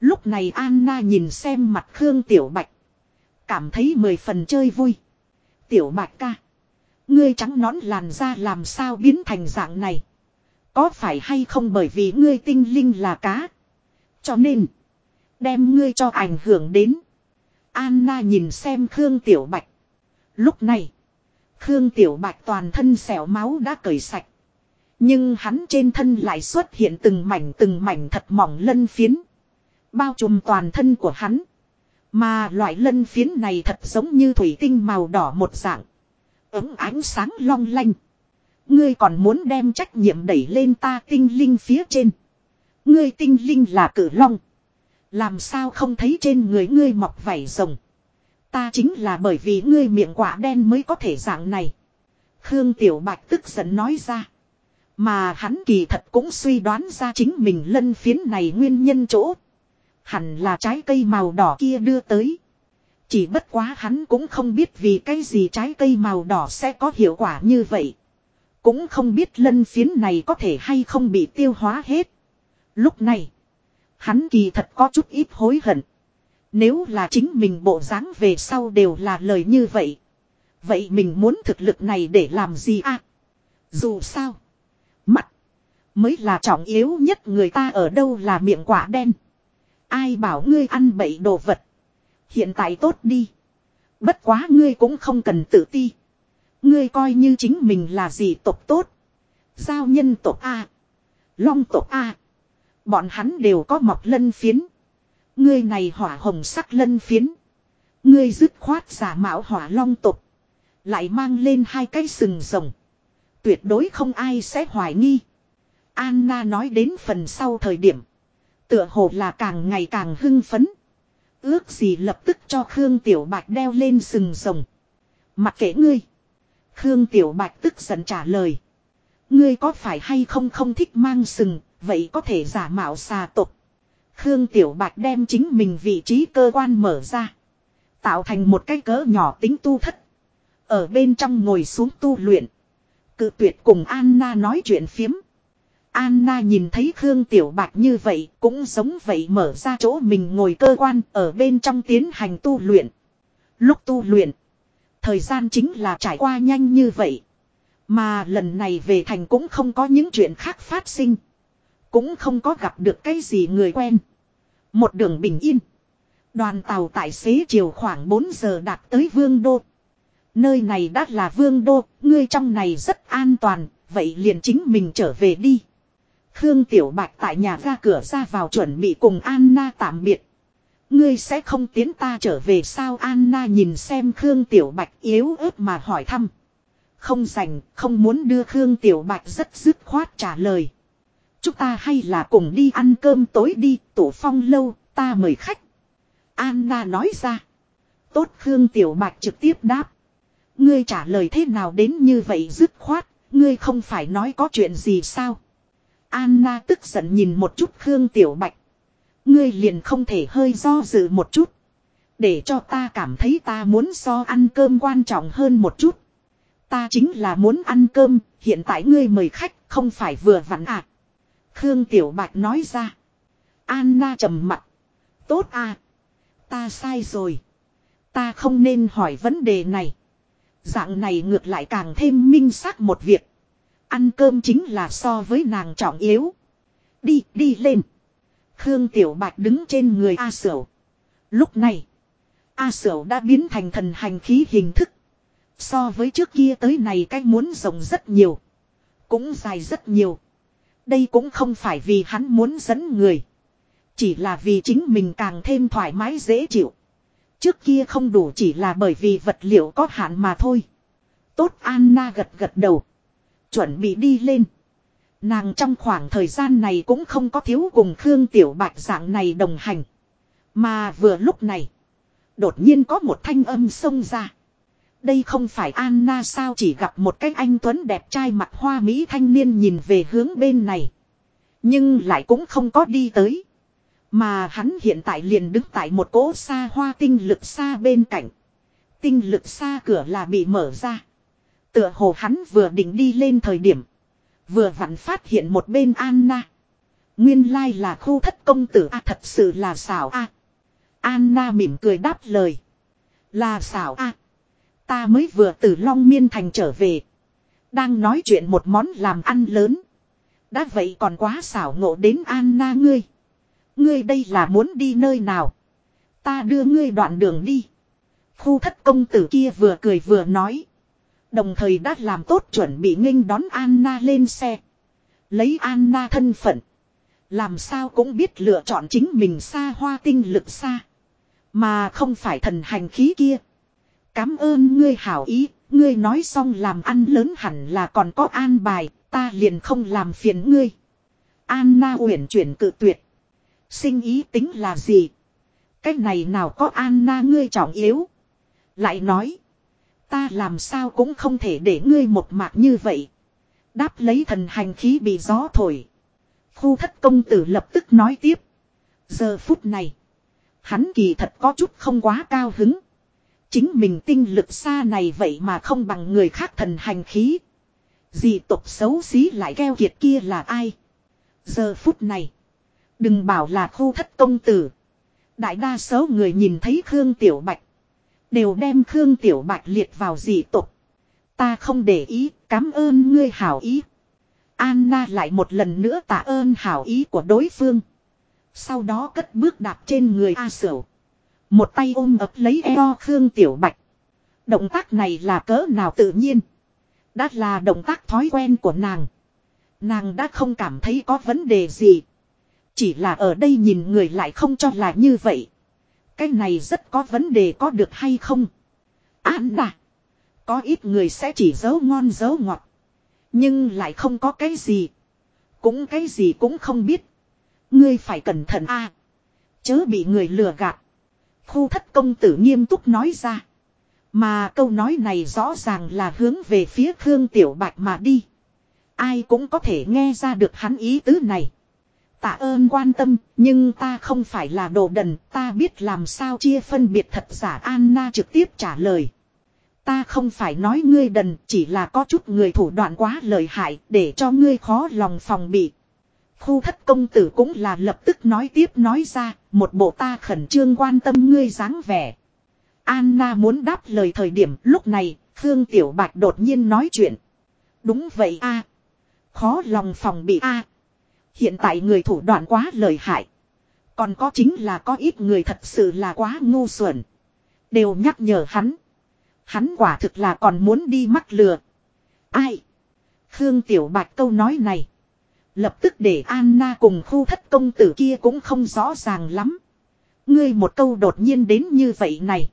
Lúc này Anna nhìn xem mặt Khương Tiểu Bạch. Cảm thấy mười phần chơi vui. Tiểu Bạch ca. Ngươi trắng nón làn da làm sao biến thành dạng này. Có phải hay không bởi vì ngươi tinh linh là cá. Cho nên. Đem ngươi cho ảnh hưởng đến. Anna nhìn xem Khương Tiểu Bạch. Lúc này. Khương Tiểu Bạch toàn thân xẻo máu đã cởi sạch. Nhưng hắn trên thân lại xuất hiện từng mảnh từng mảnh thật mỏng lân phiến. Bao trùm toàn thân của hắn. Mà loại lân phiến này thật giống như thủy tinh màu đỏ một dạng. Ứng ánh sáng long lanh. Ngươi còn muốn đem trách nhiệm đẩy lên ta tinh linh phía trên. Ngươi tinh linh là cử long. Làm sao không thấy trên người ngươi mọc vảy rồng. Ta chính là bởi vì ngươi miệng quả đen mới có thể dạng này. Khương Tiểu Bạch tức giận nói ra. Mà hắn kỳ thật cũng suy đoán ra chính mình lân phiến này nguyên nhân chỗ. Hẳn là trái cây màu đỏ kia đưa tới. Chỉ bất quá hắn cũng không biết vì cái gì trái cây màu đỏ sẽ có hiệu quả như vậy. Cũng không biết lân phiến này có thể hay không bị tiêu hóa hết. Lúc này, hắn kỳ thật có chút ít hối hận. Nếu là chính mình bộ dáng về sau đều là lời như vậy. Vậy mình muốn thực lực này để làm gì à? Dù sao. Mặt. Mới là trọng yếu nhất người ta ở đâu là miệng quả đen. Ai bảo ngươi ăn bậy đồ vật. Hiện tại tốt đi. Bất quá ngươi cũng không cần tự ti. Ngươi coi như chính mình là gì tộc tốt. Giao nhân tộc A. Long tộc A. Bọn hắn đều có mọc lân phiến. Ngươi này hỏa hồng sắc lân phiến. Ngươi dứt khoát giả mạo hỏa long tộc. Lại mang lên hai cái sừng rồng. Tuyệt đối không ai sẽ hoài nghi. Anna nói đến phần sau thời điểm. Tựa hồ là càng ngày càng hưng phấn. Ước gì lập tức cho Khương Tiểu Bạch đeo lên sừng rồng. Mặc kệ ngươi. Khương Tiểu Bạch tức giận trả lời. Ngươi có phải hay không không thích mang sừng, vậy có thể giả mạo xà tục. Khương Tiểu Bạch đem chính mình vị trí cơ quan mở ra. Tạo thành một cái cỡ nhỏ tính tu thất. Ở bên trong ngồi xuống tu luyện. Cự tuyệt cùng Anna nói chuyện phiếm. Anna nhìn thấy Khương Tiểu Bạch như vậy cũng giống vậy mở ra chỗ mình ngồi cơ quan ở bên trong tiến hành tu luyện. Lúc tu luyện. Thời gian chính là trải qua nhanh như vậy. Mà lần này về thành cũng không có những chuyện khác phát sinh. Cũng không có gặp được cái gì người quen. Một đường bình yên. Đoàn tàu tại xế chiều khoảng 4 giờ đạt tới Vương Đô. Nơi này đã là Vương Đô, ngươi trong này rất an toàn, vậy liền chính mình trở về đi. Khương Tiểu Bạch tại nhà ra cửa ra vào chuẩn bị cùng Anna tạm biệt. Ngươi sẽ không tiến ta trở về sao Anna nhìn xem Khương Tiểu Bạch yếu ớt mà hỏi thăm. Không rảnh, không muốn đưa Khương Tiểu Bạch rất dứt khoát trả lời. Chúng ta hay là cùng đi ăn cơm tối đi, tổ phong lâu, ta mời khách. Anna nói ra. Tốt Khương Tiểu Bạch trực tiếp đáp. Ngươi trả lời thế nào đến như vậy dứt khoát, ngươi không phải nói có chuyện gì sao? Anna tức giận nhìn một chút Khương Tiểu Bạch. Ngươi liền không thể hơi do dự một chút. Để cho ta cảm thấy ta muốn so ăn cơm quan trọng hơn một chút. Ta chính là muốn ăn cơm, hiện tại ngươi mời khách, không phải vừa vặn à. Khương Tiểu Bạch nói ra. Anna trầm mặt. Tốt à. Ta sai rồi. Ta không nên hỏi vấn đề này. Dạng này ngược lại càng thêm minh xác một việc. Ăn cơm chính là so với nàng trọng yếu. Đi, đi lên. Khương Tiểu Bạch đứng trên người A Sửu. Lúc này, A Sửu đã biến thành thần hành khí hình thức. So với trước kia tới này cách muốn rộng rất nhiều. Cũng dài rất nhiều. Đây cũng không phải vì hắn muốn dẫn người. Chỉ là vì chính mình càng thêm thoải mái dễ chịu. Trước kia không đủ chỉ là bởi vì vật liệu có hạn mà thôi. Tốt Anna gật gật đầu. Chuẩn bị đi lên. Nàng trong khoảng thời gian này cũng không có thiếu cùng Khương Tiểu Bạch dạng này đồng hành. Mà vừa lúc này. Đột nhiên có một thanh âm xông ra. Đây không phải Anna sao chỉ gặp một cái anh Tuấn đẹp trai mặt hoa Mỹ thanh niên nhìn về hướng bên này. Nhưng lại cũng không có đi tới. Mà hắn hiện tại liền đứng tại một cỗ xa hoa tinh lực xa bên cạnh. Tinh lực xa cửa là bị mở ra. Tựa hồ hắn vừa định đi lên thời điểm. Vừa vặn phát hiện một bên Anna. Nguyên lai là khu thất công tử a, thật sự là xảo a. Anna mỉm cười đáp lời. Là xảo a. Ta mới vừa từ Long Miên Thành trở về. Đang nói chuyện một món làm ăn lớn. Đã vậy còn quá xảo ngộ đến Anna ngươi. Ngươi đây là muốn đi nơi nào? Ta đưa ngươi đoạn đường đi. Khu thất công tử kia vừa cười vừa nói. Đồng thời đã làm tốt chuẩn bị nghênh đón Anna lên xe. Lấy Anna thân phận. Làm sao cũng biết lựa chọn chính mình xa hoa tinh lực xa. Mà không phải thần hành khí kia. Cám ơn ngươi hảo ý, ngươi nói xong làm ăn lớn hẳn là còn có an bài, ta liền không làm phiền ngươi. Anna uyển chuyển cự tuyệt. Sinh ý tính là gì? Cách này nào có Anna ngươi trọng yếu? Lại nói. Ta làm sao cũng không thể để ngươi một mạc như vậy. Đáp lấy thần hành khí bị gió thổi. Khu thất công tử lập tức nói tiếp. Giờ phút này. Hắn kỳ thật có chút không quá cao hứng. Chính mình tinh lực xa này vậy mà không bằng người khác thần hành khí. gì tục xấu xí lại keo kiệt kia là ai? Giờ phút này. Đừng bảo là khu thất công tử. Đại đa số người nhìn thấy Khương Tiểu Bạch. Đều đem Khương Tiểu Bạch liệt vào dị tục. Ta không để ý, cảm ơn ngươi hảo ý. Anna lại một lần nữa tạ ơn hảo ý của đối phương. Sau đó cất bước đạp trên người A Sửu. Một tay ôm ấp lấy eo Khương Tiểu Bạch. Động tác này là cỡ nào tự nhiên. Đã là động tác thói quen của nàng. Nàng đã không cảm thấy có vấn đề gì. Chỉ là ở đây nhìn người lại không cho là như vậy. Cái này rất có vấn đề có được hay không. án đà. Có ít người sẽ chỉ giấu ngon giấu ngọt. Nhưng lại không có cái gì. Cũng cái gì cũng không biết. Ngươi phải cẩn thận a Chớ bị người lừa gạt. Khu thất công tử nghiêm túc nói ra. Mà câu nói này rõ ràng là hướng về phía Khương Tiểu Bạch mà đi. Ai cũng có thể nghe ra được hắn ý tứ này. Tạ ơn quan tâm, nhưng ta không phải là đồ đần, ta biết làm sao chia phân biệt thật giả Anna trực tiếp trả lời. Ta không phải nói ngươi đần, chỉ là có chút người thủ đoạn quá lợi hại, để cho ngươi khó lòng phòng bị. Khu thất công tử cũng là lập tức nói tiếp nói ra, một bộ ta khẩn trương quan tâm ngươi dáng vẻ. Anna muốn đáp lời thời điểm lúc này, Khương Tiểu Bạch đột nhiên nói chuyện. Đúng vậy a Khó lòng phòng bị a Hiện tại người thủ đoạn quá lợi hại. Còn có chính là có ít người thật sự là quá ngu xuẩn. Đều nhắc nhở hắn. Hắn quả thực là còn muốn đi mắc lừa. Ai? Khương Tiểu Bạch câu nói này. Lập tức để Anna cùng khu thất công tử kia cũng không rõ ràng lắm. Ngươi một câu đột nhiên đến như vậy này.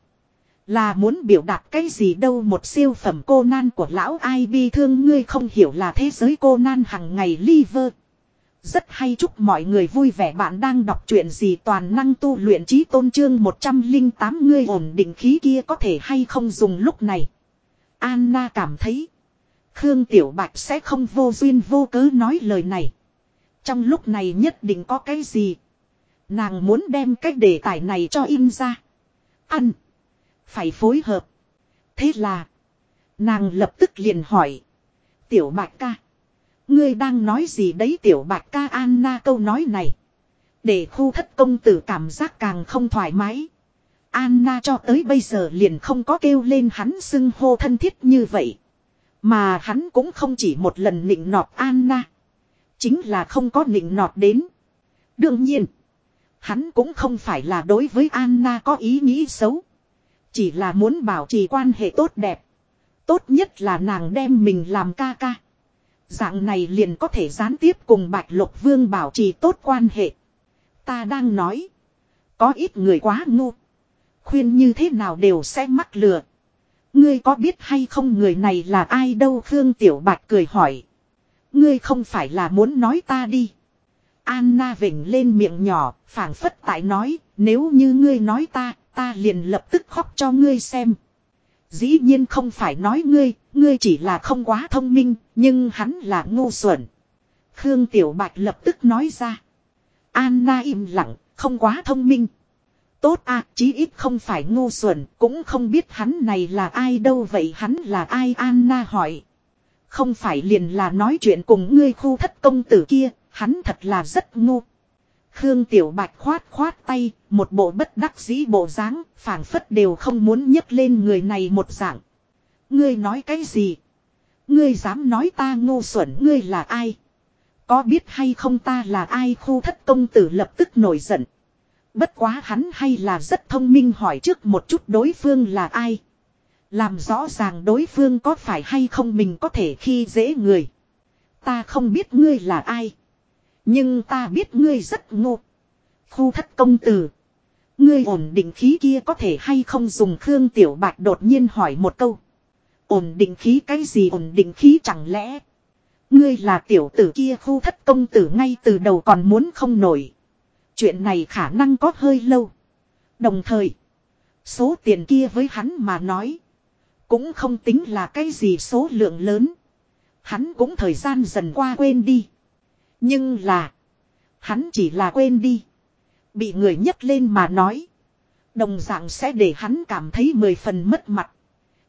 Là muốn biểu đạt cái gì đâu một siêu phẩm cô nan của lão ai bi thương ngươi không hiểu là thế giới cô nan hằng ngày liver. Rất hay chúc mọi người vui vẻ bạn đang đọc truyện gì toàn năng tu luyện trí tôn trương 108 ngươi ổn định khí kia có thể hay không dùng lúc này. Anna cảm thấy. Khương Tiểu Bạch sẽ không vô duyên vô cớ nói lời này. Trong lúc này nhất định có cái gì. Nàng muốn đem cái đề tài này cho in ra. Ăn. Phải phối hợp. Thế là. Nàng lập tức liền hỏi. Tiểu Bạch ca. Ngươi đang nói gì đấy tiểu bạch ca Anna câu nói này. Để khu thất công tử cảm giác càng không thoải mái. Anna cho tới bây giờ liền không có kêu lên hắn xưng hô thân thiết như vậy. Mà hắn cũng không chỉ một lần nịnh nọt Anna. Chính là không có nịnh nọt đến. Đương nhiên. Hắn cũng không phải là đối với Anna có ý nghĩ xấu. Chỉ là muốn bảo trì quan hệ tốt đẹp. Tốt nhất là nàng đem mình làm ca ca. Dạng này liền có thể gián tiếp cùng Bạch Lục Vương bảo trì tốt quan hệ. Ta đang nói. Có ít người quá ngu. Khuyên như thế nào đều sẽ mắc lừa. Ngươi có biết hay không người này là ai đâu Khương Tiểu Bạch cười hỏi. Ngươi không phải là muốn nói ta đi. Anna vỉnh lên miệng nhỏ, phảng phất tại nói, nếu như ngươi nói ta, ta liền lập tức khóc cho ngươi xem. Dĩ nhiên không phải nói ngươi, ngươi chỉ là không quá thông minh, nhưng hắn là ngu xuẩn. Khương Tiểu Bạch lập tức nói ra. Anna im lặng, không quá thông minh. Tốt à, chí ít không phải ngu xuẩn, cũng không biết hắn này là ai đâu vậy hắn là ai Anna hỏi. Không phải liền là nói chuyện cùng ngươi khu thất công tử kia, hắn thật là rất ngu. Khương Tiểu Bạch khoát khoát tay, một bộ bất đắc dĩ bộ dáng, phảng phất đều không muốn nhấc lên người này một dạng. Ngươi nói cái gì? Ngươi dám nói ta ngu xuẩn ngươi là ai? Có biết hay không ta là ai khu thất công tử lập tức nổi giận. Bất quá hắn hay là rất thông minh hỏi trước một chút đối phương là ai. Làm rõ ràng đối phương có phải hay không mình có thể khi dễ người. Ta không biết ngươi là ai. Nhưng ta biết ngươi rất ngô. Khu thất công tử. Ngươi ổn định khí kia có thể hay không dùng Khương Tiểu Bạch đột nhiên hỏi một câu. Ổn định khí cái gì ổn định khí chẳng lẽ. Ngươi là tiểu tử kia khu thất công tử ngay từ đầu còn muốn không nổi. Chuyện này khả năng có hơi lâu. Đồng thời. Số tiền kia với hắn mà nói. Cũng không tính là cái gì số lượng lớn. Hắn cũng thời gian dần qua quên đi. Nhưng là. Hắn chỉ là quên đi. Bị người nhấc lên mà nói. Đồng dạng sẽ để hắn cảm thấy mười phần mất mặt.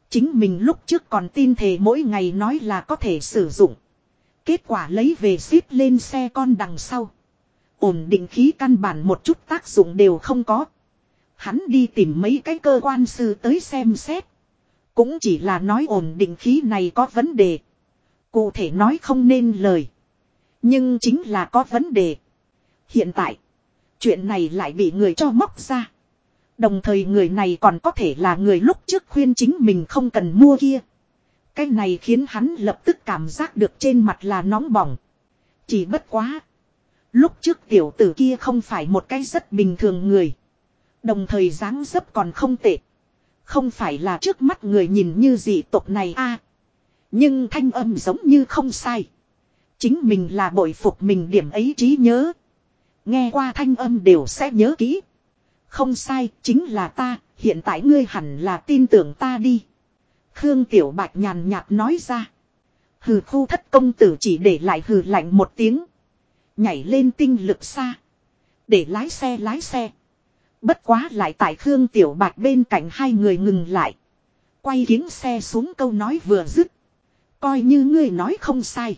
Chính mình lúc trước còn tin thề mỗi ngày nói là có thể sử dụng. Kết quả lấy về ship lên xe con đằng sau. Ổn định khí căn bản một chút tác dụng đều không có. Hắn đi tìm mấy cái cơ quan sư tới xem xét. Cũng chỉ là nói ổn định khí này có vấn đề. Cụ thể nói không nên lời. Nhưng chính là có vấn đề. Hiện tại. Chuyện này lại bị người cho móc ra. Đồng thời người này còn có thể là người lúc trước khuyên chính mình không cần mua kia. Cái này khiến hắn lập tức cảm giác được trên mặt là nóng bỏng. Chỉ bất quá. Lúc trước tiểu tử kia không phải một cái rất bình thường người. Đồng thời dáng dấp còn không tệ. Không phải là trước mắt người nhìn như dị tộc này a Nhưng thanh âm giống như không sai. Chính mình là bội phục mình điểm ấy trí nhớ. Nghe qua thanh âm đều sẽ nhớ kỹ. Không sai, chính là ta, hiện tại ngươi hẳn là tin tưởng ta đi. Khương Tiểu Bạch nhàn nhạt nói ra. Hừ khu thất công tử chỉ để lại hừ lạnh một tiếng. Nhảy lên tinh lực xa. Để lái xe lái xe. Bất quá lại tại Khương Tiểu Bạch bên cạnh hai người ngừng lại. Quay kiếng xe xuống câu nói vừa dứt. Coi như ngươi nói không sai.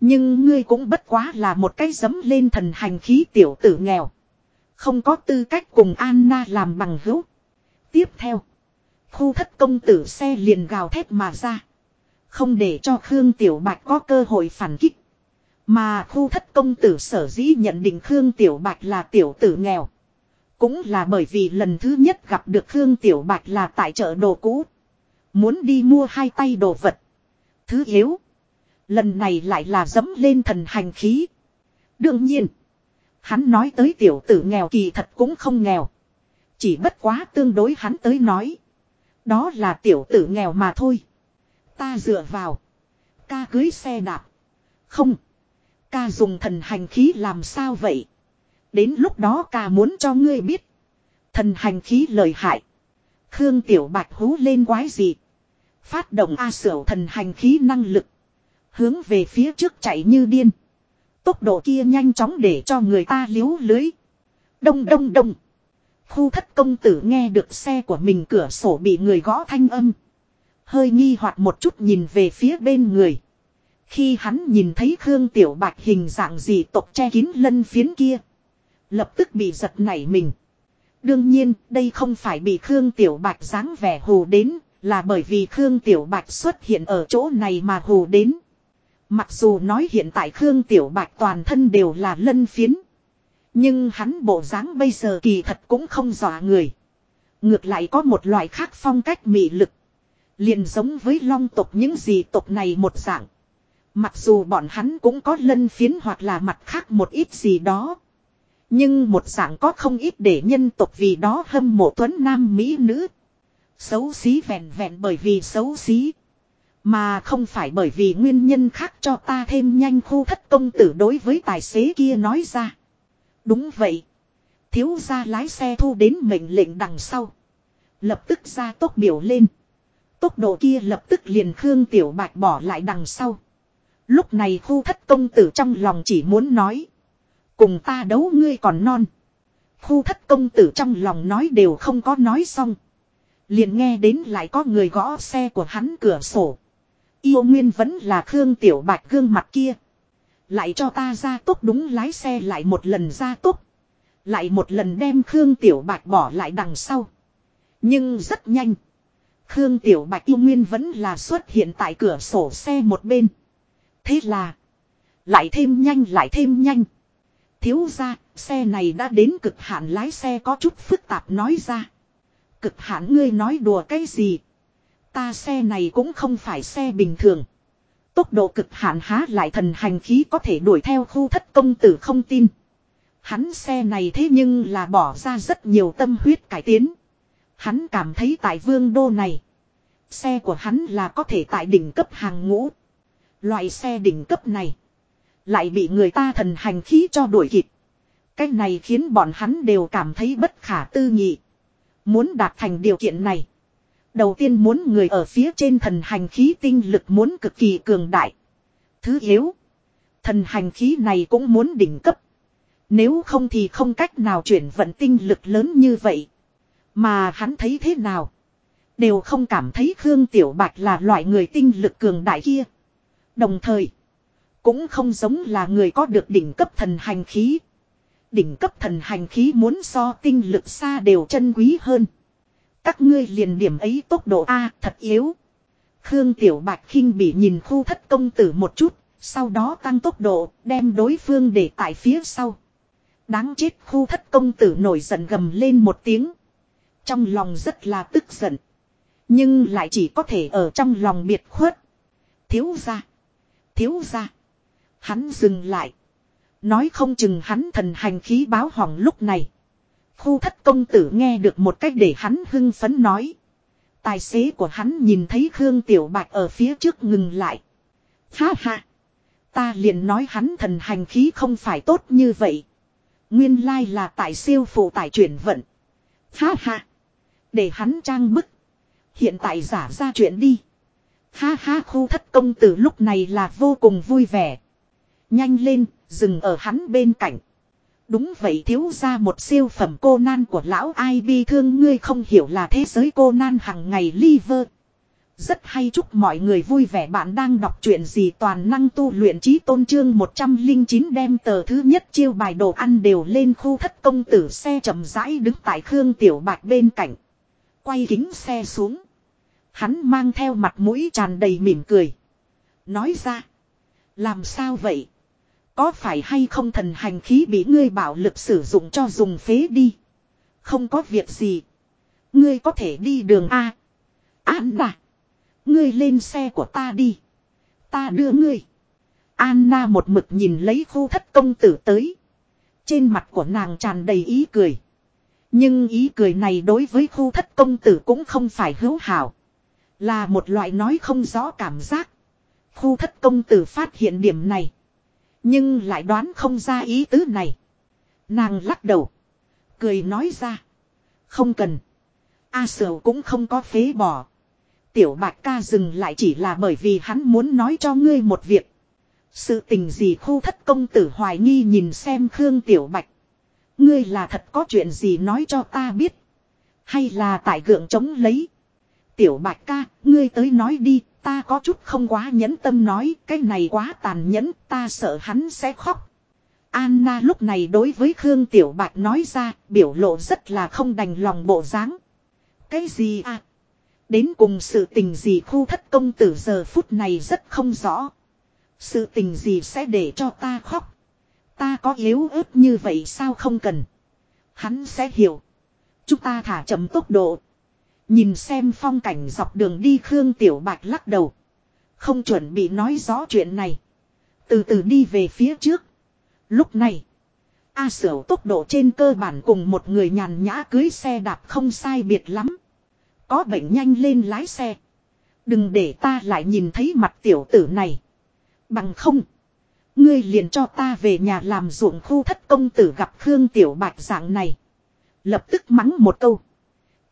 Nhưng ngươi cũng bất quá là một cái dấm lên thần hành khí tiểu tử nghèo. Không có tư cách cùng Anna làm bằng hữu. Tiếp theo. Khu thất công tử xe liền gào thét mà ra. Không để cho Khương Tiểu Bạch có cơ hội phản kích. Mà khu thất công tử sở dĩ nhận định Khương Tiểu Bạch là tiểu tử nghèo. Cũng là bởi vì lần thứ nhất gặp được Khương Tiểu Bạch là tại chợ đồ cũ. Muốn đi mua hai tay đồ vật. Thứ yếu. Lần này lại là dẫm lên thần hành khí. Đương nhiên. Hắn nói tới tiểu tử nghèo kỳ thật cũng không nghèo. Chỉ bất quá tương đối hắn tới nói. Đó là tiểu tử nghèo mà thôi. Ta dựa vào. Ca cưới xe đạp. Không. Ca dùng thần hành khí làm sao vậy? Đến lúc đó ca muốn cho ngươi biết. Thần hành khí lợi hại. Khương Tiểu Bạch hú lên quái gì? Phát động A sở thần hành khí năng lực. Hướng về phía trước chạy như điên. Tốc độ kia nhanh chóng để cho người ta liếu lưới. Đông đông đông. Khu thất công tử nghe được xe của mình cửa sổ bị người gõ thanh âm. Hơi nghi hoặc một chút nhìn về phía bên người. Khi hắn nhìn thấy Khương Tiểu Bạch hình dạng gì tộc che kín lân phiến kia. Lập tức bị giật nảy mình. Đương nhiên, đây không phải bị Khương Tiểu Bạch dáng vẻ hù đến, là bởi vì Khương Tiểu Bạch xuất hiện ở chỗ này mà hù đến. Mặc dù nói hiện tại Khương Tiểu Bạch toàn thân đều là lân phiến. Nhưng hắn bộ dáng bây giờ kỳ thật cũng không dọa người. Ngược lại có một loại khác phong cách mị lực. Liền giống với long tộc những gì tộc này một dạng. Mặc dù bọn hắn cũng có lân phiến hoặc là mặt khác một ít gì đó. Nhưng một dạng có không ít để nhân tộc vì đó hâm mộ tuấn nam mỹ nữ. Xấu xí vẹn vẹn bởi vì xấu xí. Mà không phải bởi vì nguyên nhân khác cho ta thêm nhanh khu thất công tử đối với tài xế kia nói ra. Đúng vậy. Thiếu gia lái xe thu đến mệnh lệnh đằng sau. Lập tức ra tốc biểu lên. Tốc độ kia lập tức liền Khương Tiểu Bạch bỏ lại đằng sau. Lúc này khu thất công tử trong lòng chỉ muốn nói. Cùng ta đấu ngươi còn non. Khu thất công tử trong lòng nói đều không có nói xong. Liền nghe đến lại có người gõ xe của hắn cửa sổ. Yêu nguyên vẫn là Khương Tiểu Bạch gương mặt kia. Lại cho ta ra tốc đúng lái xe lại một lần ra tốc. Lại một lần đem Khương Tiểu Bạch bỏ lại đằng sau. Nhưng rất nhanh. Khương Tiểu Bạch yêu nguyên vẫn là xuất hiện tại cửa sổ xe một bên. Thế là. Lại thêm nhanh lại thêm nhanh. Thiếu ra, xe này đã đến cực hạn lái xe có chút phức tạp nói ra. Cực hạn ngươi nói đùa cái gì? Ta xe này cũng không phải xe bình thường. Tốc độ cực hạn há lại thần hành khí có thể đuổi theo khu thất công tử không tin. Hắn xe này thế nhưng là bỏ ra rất nhiều tâm huyết cải tiến. Hắn cảm thấy tại vương đô này. Xe của hắn là có thể tại đỉnh cấp hàng ngũ. Loại xe đỉnh cấp này. Lại bị người ta thần hành khí cho đuổi kịp. Cái này khiến bọn hắn đều cảm thấy bất khả tư nghị. Muốn đạt thành điều kiện này. Đầu tiên muốn người ở phía trên thần hành khí tinh lực muốn cực kỳ cường đại. Thứ yếu. Thần hành khí này cũng muốn đỉnh cấp. Nếu không thì không cách nào chuyển vận tinh lực lớn như vậy. Mà hắn thấy thế nào. Đều không cảm thấy Khương Tiểu Bạch là loại người tinh lực cường đại kia. Đồng thời. Cũng không giống là người có được đỉnh cấp thần hành khí. Đỉnh cấp thần hành khí muốn so tinh lực xa đều chân quý hơn. Các ngươi liền điểm ấy tốc độ A thật yếu. Khương Tiểu Bạch khinh bị nhìn khu thất công tử một chút, sau đó tăng tốc độ, đem đối phương để tại phía sau. Đáng chết khu thất công tử nổi giận gầm lên một tiếng. Trong lòng rất là tức giận. Nhưng lại chỉ có thể ở trong lòng biệt khuất. Thiếu ra. Thiếu ra. Hắn dừng lại. Nói không chừng hắn thần hành khí báo hỏng lúc này. Khu thất công tử nghe được một cách để hắn hưng phấn nói. Tài xế của hắn nhìn thấy Khương Tiểu Bạch ở phía trước ngừng lại. Ha ha. Ta liền nói hắn thần hành khí không phải tốt như vậy. Nguyên lai là tại siêu phụ tải chuyển vận. Ha ha. Để hắn trang bức. Hiện tại giả ra chuyện đi. Ha ha khu thất công tử lúc này là vô cùng vui vẻ. Nhanh lên, dừng ở hắn bên cạnh. Đúng vậy thiếu ra một siêu phẩm cô nan của lão ai bi thương ngươi không hiểu là thế giới cô nan hằng ngày liver. Rất hay chúc mọi người vui vẻ bạn đang đọc chuyện gì toàn năng tu luyện trí tôn trương 109 đem tờ thứ nhất chiêu bài đồ ăn đều lên khu thất công tử xe chậm rãi đứng tại Khương Tiểu Bạch bên cạnh. Quay kính xe xuống. Hắn mang theo mặt mũi tràn đầy mỉm cười. Nói ra. Làm sao vậy? Có phải hay không thần hành khí bị ngươi bảo lực sử dụng cho dùng phế đi? Không có việc gì. Ngươi có thể đi đường A. An đà. Ngươi lên xe của ta đi. Ta đưa ngươi. Anna một mực nhìn lấy khu thất công tử tới. Trên mặt của nàng tràn đầy ý cười. Nhưng ý cười này đối với khu thất công tử cũng không phải hữu hảo. Là một loại nói không rõ cảm giác. Khu thất công tử phát hiện điểm này. Nhưng lại đoán không ra ý tứ này. Nàng lắc đầu. Cười nói ra. Không cần. A sở cũng không có phế bỏ. Tiểu bạch ca dừng lại chỉ là bởi vì hắn muốn nói cho ngươi một việc. Sự tình gì khu thất công tử hoài nghi nhìn xem Khương Tiểu Bạch. Ngươi là thật có chuyện gì nói cho ta biết. Hay là tại gượng chống lấy. Tiểu Bạch ca, ngươi tới nói đi, ta có chút không quá nhẫn tâm nói, cái này quá tàn nhẫn, ta sợ hắn sẽ khóc. Anna lúc này đối với Khương Tiểu Bạch nói ra, biểu lộ rất là không đành lòng bộ dáng. Cái gì à? Đến cùng sự tình gì khu thất công tử giờ phút này rất không rõ. Sự tình gì sẽ để cho ta khóc. Ta có yếu ớt như vậy sao không cần. Hắn sẽ hiểu. Chúng ta thả chậm tốc độ. Nhìn xem phong cảnh dọc đường đi Khương Tiểu Bạch lắc đầu. Không chuẩn bị nói rõ chuyện này. Từ từ đi về phía trước. Lúc này. A Sở tốc độ trên cơ bản cùng một người nhàn nhã cưới xe đạp không sai biệt lắm. Có bệnh nhanh lên lái xe. Đừng để ta lại nhìn thấy mặt tiểu tử này. Bằng không. Ngươi liền cho ta về nhà làm ruộng khu thất công tử gặp Khương Tiểu Bạch dạng này. Lập tức mắng một câu.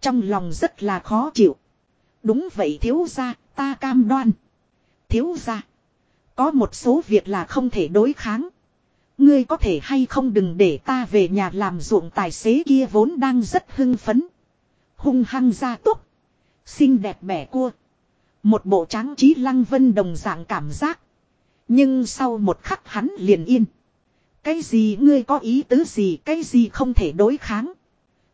Trong lòng rất là khó chịu. Đúng vậy thiếu gia, ta cam đoan. Thiếu gia. Có một số việc là không thể đối kháng. Ngươi có thể hay không đừng để ta về nhà làm ruộng tài xế kia vốn đang rất hưng phấn. Hung hăng ra túc. Xinh đẹp bẻ cua. Một bộ trắng trí lăng vân đồng dạng cảm giác. Nhưng sau một khắc hắn liền yên. Cái gì ngươi có ý tứ gì cái gì không thể đối kháng.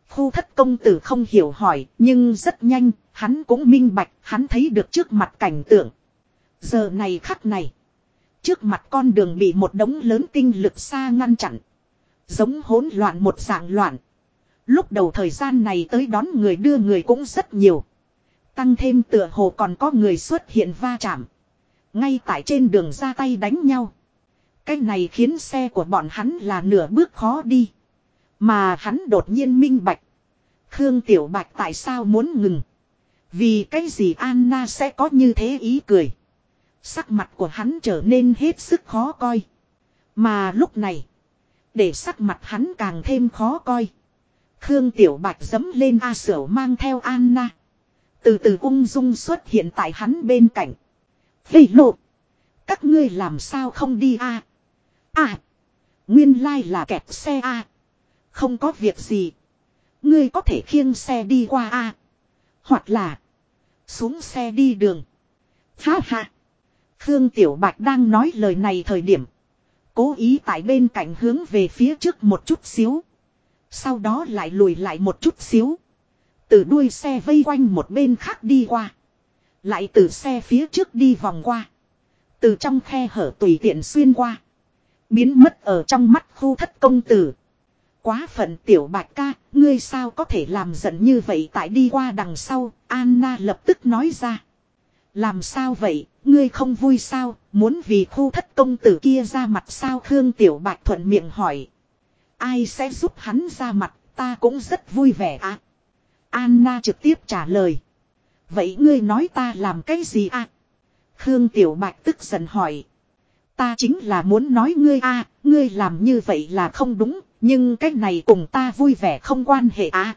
Khu thất công tử không hiểu hỏi, nhưng rất nhanh, hắn cũng minh bạch, hắn thấy được trước mặt cảnh tượng. Giờ này khắc này. Trước mặt con đường bị một đống lớn tinh lực xa ngăn chặn. Giống hỗn loạn một dạng loạn. Lúc đầu thời gian này tới đón người đưa người cũng rất nhiều. Tăng thêm tựa hồ còn có người xuất hiện va chạm. Ngay tại trên đường ra tay đánh nhau. Cái này khiến xe của bọn hắn là nửa bước khó đi. Mà hắn đột nhiên minh bạch. Khương Tiểu Bạch tại sao muốn ngừng. Vì cái gì Anna sẽ có như thế ý cười. Sắc mặt của hắn trở nên hết sức khó coi. Mà lúc này. Để sắc mặt hắn càng thêm khó coi. Khương Tiểu Bạch dấm lên A Sở mang theo Anna. Từ từ ung dung xuất hiện tại hắn bên cạnh. Vì lộ. Các ngươi làm sao không đi a? À. Nguyên lai là kẹt xe a. Không có việc gì. Ngươi có thể khiêng xe đi qua a. Hoặc là. Xuống xe đi đường. Ha ha. Khương Tiểu Bạch đang nói lời này thời điểm. Cố ý tại bên cạnh hướng về phía trước một chút xíu. Sau đó lại lùi lại một chút xíu. Từ đuôi xe vây quanh một bên khác đi qua. Lại từ xe phía trước đi vòng qua. Từ trong khe hở tùy tiện xuyên qua. Biến mất ở trong mắt khu thất công tử. Quá phận tiểu bạch ca, ngươi sao có thể làm giận như vậy tại đi qua đằng sau, Anna lập tức nói ra. Làm sao vậy, ngươi không vui sao, muốn vì khu thất công tử kia ra mặt sao Khương Tiểu Bạch thuận miệng hỏi. Ai sẽ giúp hắn ra mặt, ta cũng rất vui vẻ à. Anna trực tiếp trả lời. Vậy ngươi nói ta làm cái gì à? Khương Tiểu Bạch tức giận hỏi. Ta chính là muốn nói ngươi a, ngươi làm như vậy là không đúng, nhưng cái này cùng ta vui vẻ không quan hệ à.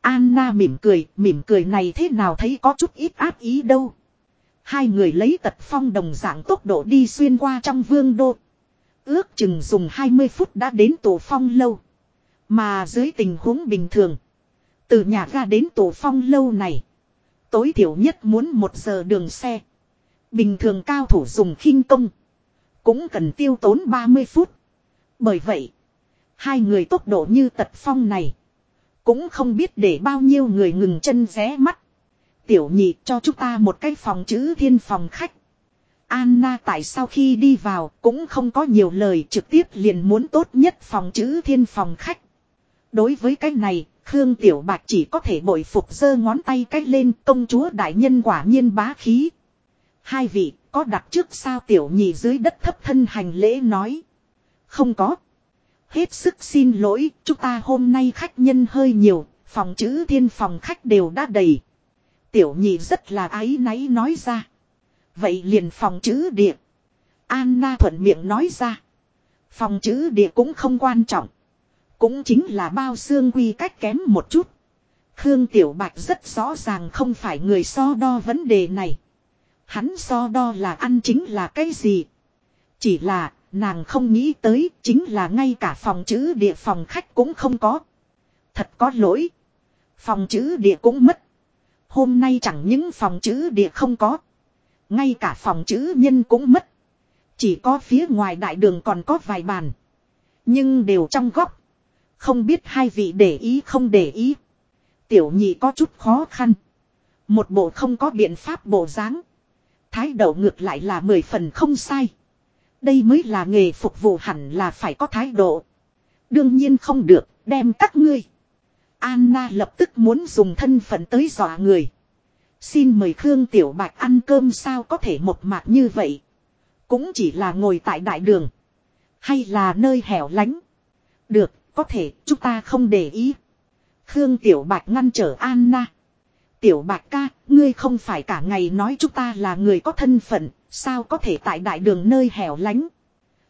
Anna mỉm cười, mỉm cười này thế nào thấy có chút ít áp ý đâu. Hai người lấy tật phong đồng dạng tốc độ đi xuyên qua trong vương đô. Ước chừng dùng 20 phút đã đến tổ phong lâu. Mà dưới tình huống bình thường. Từ nhà ga đến tổ phong lâu này. Tối thiểu nhất muốn một giờ đường xe. Bình thường cao thủ dùng khinh công. Cũng cần tiêu tốn 30 phút. Bởi vậy. Hai người tốc độ như tật phong này. Cũng không biết để bao nhiêu người ngừng chân ré mắt. Tiểu nhị cho chúng ta một cái phòng chữ thiên phòng khách. Anna tại sau khi đi vào cũng không có nhiều lời trực tiếp liền muốn tốt nhất phòng chữ thiên phòng khách. Đối với cái này, Khương Tiểu Bạch chỉ có thể bội phục giơ ngón tay cách lên công chúa đại nhân quả nhiên bá khí. Hai vị, có đặt trước sao tiểu nhị dưới đất thấp thân hành lễ nói. Không có. Hết sức xin lỗi, chúng ta hôm nay khách nhân hơi nhiều, phòng chữ thiên phòng khách đều đã đầy. Tiểu nhị rất là ái náy nói ra. Vậy liền phòng chữ địa. Anna thuận miệng nói ra. Phòng chữ địa cũng không quan trọng. Cũng chính là bao xương quy cách kém một chút. Khương Tiểu Bạch rất rõ ràng không phải người so đo vấn đề này. Hắn so đo là ăn chính là cái gì. Chỉ là, nàng không nghĩ tới, chính là ngay cả phòng chữ địa phòng khách cũng không có. Thật có lỗi. Phòng chữ địa cũng mất. Hôm nay chẳng những phòng chữ địa không có. Ngay cả phòng chữ nhân cũng mất. Chỉ có phía ngoài đại đường còn có vài bàn. Nhưng đều trong góc. Không biết hai vị để ý không để ý. Tiểu nhị có chút khó khăn. Một bộ không có biện pháp bộ dáng. Thái độ ngược lại là mười phần không sai. Đây mới là nghề phục vụ hẳn là phải có thái độ. Đương nhiên không được, đem các ngươi. Anna lập tức muốn dùng thân phận tới dọa người. Xin mời Khương Tiểu Bạch ăn cơm sao có thể một mạc như vậy. Cũng chỉ là ngồi tại đại đường. Hay là nơi hẻo lánh. Được, có thể, chúng ta không để ý. Khương Tiểu Bạch ngăn trở Anna. Tiểu Bạch ca, ngươi không phải cả ngày nói chúng ta là người có thân phận, sao có thể tại đại đường nơi hẻo lánh.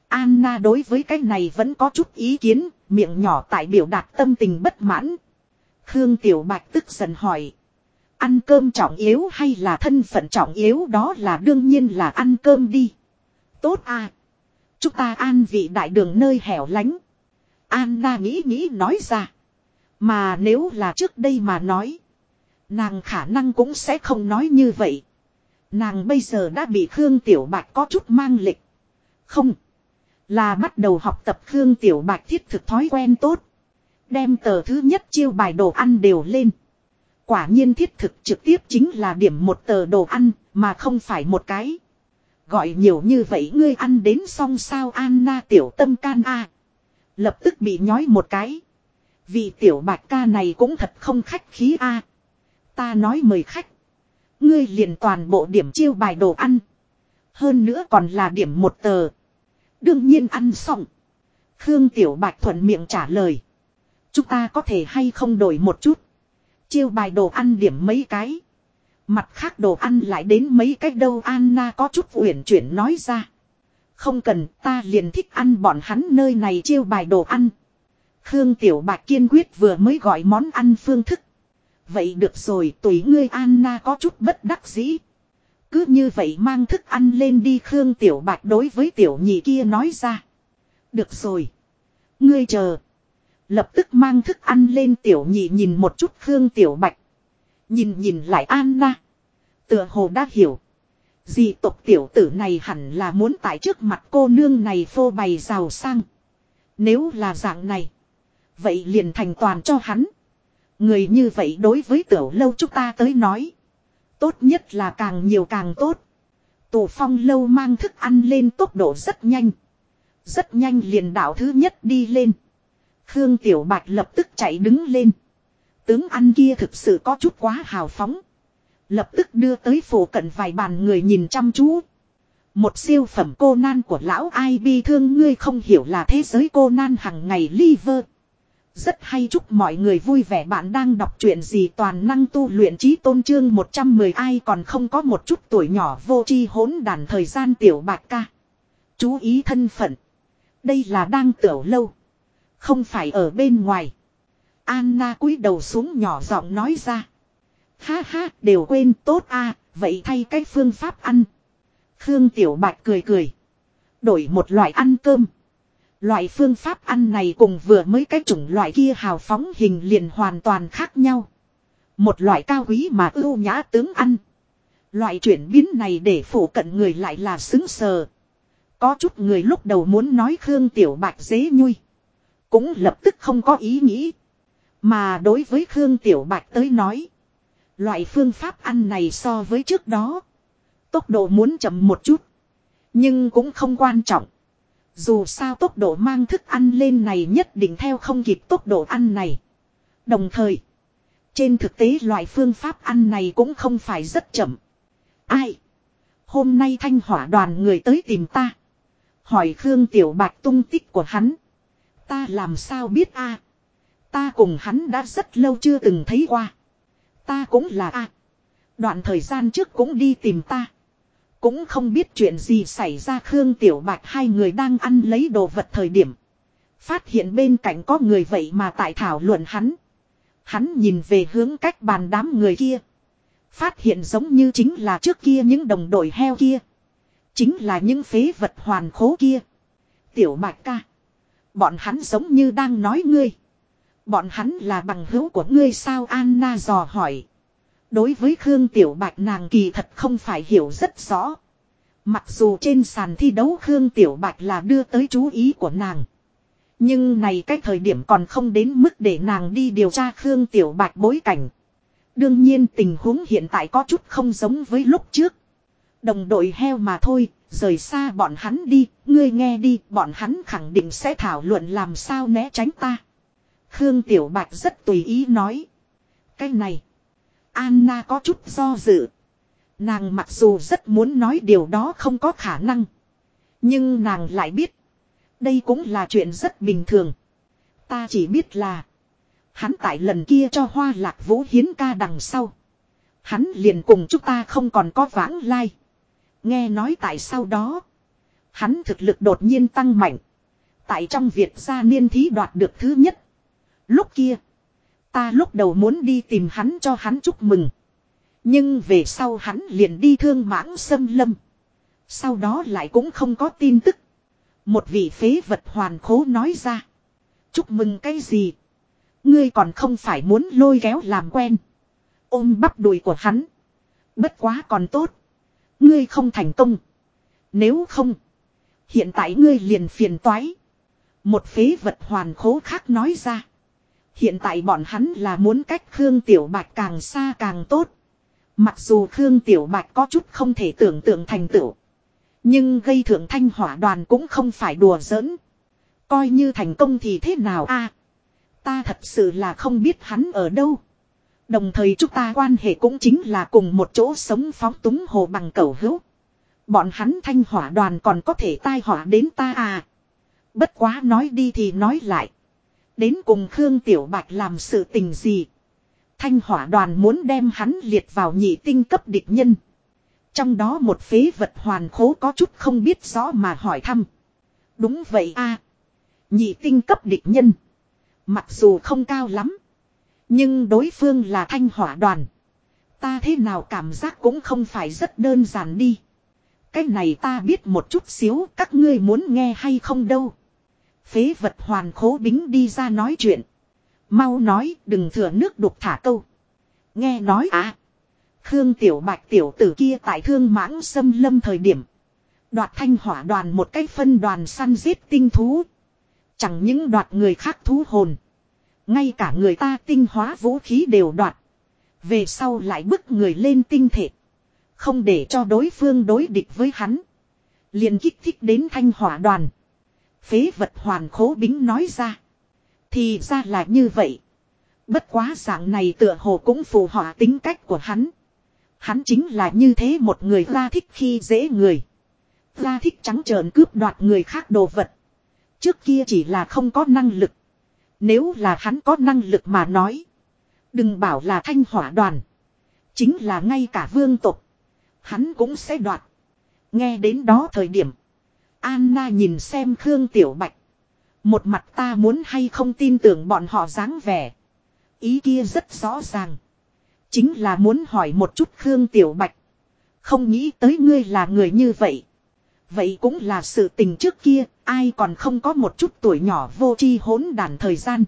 Anna đối với cái này vẫn có chút ý kiến, miệng nhỏ tại biểu đạt tâm tình bất mãn. Khương Tiểu Bạch tức giận hỏi. Ăn cơm trọng yếu hay là thân phận trọng yếu đó là đương nhiên là ăn cơm đi. Tốt à. Chúng ta an vị đại đường nơi hẻo lánh. Anna nghĩ nghĩ nói ra. Mà nếu là trước đây mà nói. Nàng khả năng cũng sẽ không nói như vậy. Nàng bây giờ đã bị Khương Tiểu Bạch có chút mang lịch. Không. Là bắt đầu học tập Khương Tiểu Bạch thiết thực thói quen tốt. Đem tờ thứ nhất chiêu bài đồ ăn đều lên. Quả nhiên thiết thực trực tiếp chính là điểm một tờ đồ ăn, mà không phải một cái. Gọi nhiều như vậy ngươi ăn đến xong sao Anna tiểu tâm can a Lập tức bị nhói một cái. vì tiểu bạch ca này cũng thật không khách khí a Ta nói mời khách. Ngươi liền toàn bộ điểm chiêu bài đồ ăn. Hơn nữa còn là điểm một tờ. Đương nhiên ăn xong. Khương Tiểu Bạch thuận miệng trả lời. Chúng ta có thể hay không đổi một chút. Chiêu bài đồ ăn điểm mấy cái. Mặt khác đồ ăn lại đến mấy cái đâu Anna có chút uyển chuyển nói ra. Không cần, ta liền thích ăn bọn hắn nơi này chiêu bài đồ ăn. Khương Tiểu Bạch kiên quyết vừa mới gọi món ăn phương thức. Vậy được rồi, tùy ngươi Anna có chút bất đắc dĩ. Cứ như vậy mang thức ăn lên đi, Khương Tiểu Bạch đối với tiểu nhị kia nói ra. Được rồi. Ngươi chờ. Lập tức mang thức ăn lên, tiểu nhị nhìn một chút Khương Tiểu Bạch. Nhìn nhìn lại Anna. Tựa hồ đã hiểu. Dì tộc tiểu tử này hẳn là muốn tại trước mặt cô nương này phô bày giàu sang. Nếu là dạng này. Vậy liền thành toàn cho hắn. Người như vậy đối với tiểu lâu chúng ta tới nói. Tốt nhất là càng nhiều càng tốt. Tù phong lâu mang thức ăn lên tốc độ rất nhanh. Rất nhanh liền đảo thứ nhất đi lên. Khương Tiểu Bạch lập tức chạy đứng lên. Tướng ăn kia thực sự có chút quá hào phóng. Lập tức đưa tới phủ cận vài bàn người nhìn chăm chú. Một siêu phẩm cô nan của lão ai bi thương ngươi không hiểu là thế giới cô nan hằng ngày liver. Rất hay chúc mọi người vui vẻ bạn đang đọc truyện gì toàn năng tu luyện trí tôn trương 110 ai còn không có một chút tuổi nhỏ vô chi hỗn đàn thời gian tiểu bạc ca. Chú ý thân phận. Đây là đang tiểu lâu. Không phải ở bên ngoài. Anna cúi đầu xuống nhỏ giọng nói ra. Ha ha, đều quên tốt a vậy thay cái phương pháp ăn. Khương Tiểu Bạch cười cười. Đổi một loại ăn cơm. Loại phương pháp ăn này cùng vừa mới cái chủng loại kia hào phóng hình liền hoàn toàn khác nhau. Một loại cao quý mà ưu nhã tướng ăn. Loại chuyển biến này để phủ cận người lại là xứng sờ. Có chút người lúc đầu muốn nói Khương Tiểu Bạch dế nhui. Cũng lập tức không có ý nghĩ. Mà đối với Khương Tiểu Bạch tới nói. Loại phương pháp ăn này so với trước đó. Tốc độ muốn chậm một chút. Nhưng cũng không quan trọng. Dù sao tốc độ mang thức ăn lên này nhất định theo không kịp tốc độ ăn này. Đồng thời. Trên thực tế loại phương pháp ăn này cũng không phải rất chậm. Ai? Hôm nay thanh hỏa đoàn người tới tìm ta. Hỏi Khương Tiểu Bạch tung tích của hắn. Ta làm sao biết a? Ta cùng hắn đã rất lâu chưa từng thấy qua. Ta cũng là a. Đoạn thời gian trước cũng đi tìm ta. Cũng không biết chuyện gì xảy ra Khương Tiểu Bạch hai người đang ăn lấy đồ vật thời điểm. Phát hiện bên cạnh có người vậy mà tại thảo luận hắn. Hắn nhìn về hướng cách bàn đám người kia. Phát hiện giống như chính là trước kia những đồng đội heo kia. Chính là những phế vật hoàn khố kia. Tiểu Bạch ca. Bọn hắn giống như đang nói ngươi. Bọn hắn là bằng hữu của ngươi sao Anna dò hỏi. Đối với Khương Tiểu Bạch nàng kỳ thật không phải hiểu rất rõ. Mặc dù trên sàn thi đấu Khương Tiểu Bạch là đưa tới chú ý của nàng. Nhưng này cái thời điểm còn không đến mức để nàng đi điều tra Khương Tiểu Bạch bối cảnh. Đương nhiên tình huống hiện tại có chút không giống với lúc trước. Đồng đội heo mà thôi, rời xa bọn hắn đi, ngươi nghe đi, bọn hắn khẳng định sẽ thảo luận làm sao né tránh ta. Khương Tiểu Bạch rất tùy ý nói. Cái này, Anna có chút do dự. Nàng mặc dù rất muốn nói điều đó không có khả năng. Nhưng nàng lại biết. Đây cũng là chuyện rất bình thường. Ta chỉ biết là. Hắn tại lần kia cho hoa lạc vũ hiến ca đằng sau. Hắn liền cùng chúng ta không còn có vãng lai. Nghe nói tại sau đó. Hắn thực lực đột nhiên tăng mạnh. Tại trong Việt gia niên thí đoạt được thứ nhất. Lúc kia. Ta lúc đầu muốn đi tìm hắn cho hắn chúc mừng. Nhưng về sau hắn liền đi thương mãng xâm lâm. Sau đó lại cũng không có tin tức. Một vị phế vật hoàn khố nói ra. Chúc mừng cái gì? Ngươi còn không phải muốn lôi kéo làm quen. Ôm bắp đùi của hắn. Bất quá còn tốt. Ngươi không thành công. Nếu không. Hiện tại ngươi liền phiền toái. Một phế vật hoàn khố khác nói ra. Hiện tại bọn hắn là muốn cách Khương Tiểu Bạch càng xa càng tốt. Mặc dù Khương Tiểu Bạch có chút không thể tưởng tượng thành tựu. Nhưng gây thượng thanh hỏa đoàn cũng không phải đùa giỡn. Coi như thành công thì thế nào a? ta thật sự là không biết hắn ở đâu. Đồng thời chúng ta quan hệ cũng chính là cùng một chỗ sống phóng túng hồ bằng cầu hữu. Bọn hắn thanh hỏa đoàn còn có thể tai họa đến ta à. Bất quá nói đi thì nói lại. Đến cùng Khương Tiểu Bạch làm sự tình gì. Thanh hỏa đoàn muốn đem hắn liệt vào nhị tinh cấp địch nhân. Trong đó một phế vật hoàn khố có chút không biết rõ mà hỏi thăm. Đúng vậy a Nhị tinh cấp địch nhân. Mặc dù không cao lắm. Nhưng đối phương là thanh hỏa đoàn. Ta thế nào cảm giác cũng không phải rất đơn giản đi. Cái này ta biết một chút xíu, các ngươi muốn nghe hay không đâu. Phế vật hoàn khố bính đi ra nói chuyện. Mau nói, đừng thừa nước đục thả câu. Nghe nói à. Khương Tiểu Bạch tiểu tử kia tại thương mãng xâm lâm thời điểm. Đoạt thanh hỏa đoàn một cái phân đoàn săn giết tinh thú. Chẳng những đoạt người khác thú hồn. Ngay cả người ta tinh hóa vũ khí đều đoạt. Về sau lại bức người lên tinh thể. Không để cho đối phương đối địch với hắn. liền kích thích đến thanh hỏa đoàn. Phế vật hoàn khố bính nói ra. Thì ra là như vậy. Bất quá dạng này tựa hồ cũng phù họa tính cách của hắn. Hắn chính là như thế một người ra thích khi dễ người. Ra thích trắng trợn cướp đoạt người khác đồ vật. Trước kia chỉ là không có năng lực. Nếu là hắn có năng lực mà nói. Đừng bảo là thanh hỏa đoàn. Chính là ngay cả vương tục. Hắn cũng sẽ đoạt. Nghe đến đó thời điểm. Anna nhìn xem Khương Tiểu Bạch. Một mặt ta muốn hay không tin tưởng bọn họ dáng vẻ. Ý kia rất rõ ràng. Chính là muốn hỏi một chút Khương Tiểu Bạch. Không nghĩ tới ngươi là người như vậy. Vậy cũng là sự tình trước kia, ai còn không có một chút tuổi nhỏ vô chi hỗn đàn thời gian.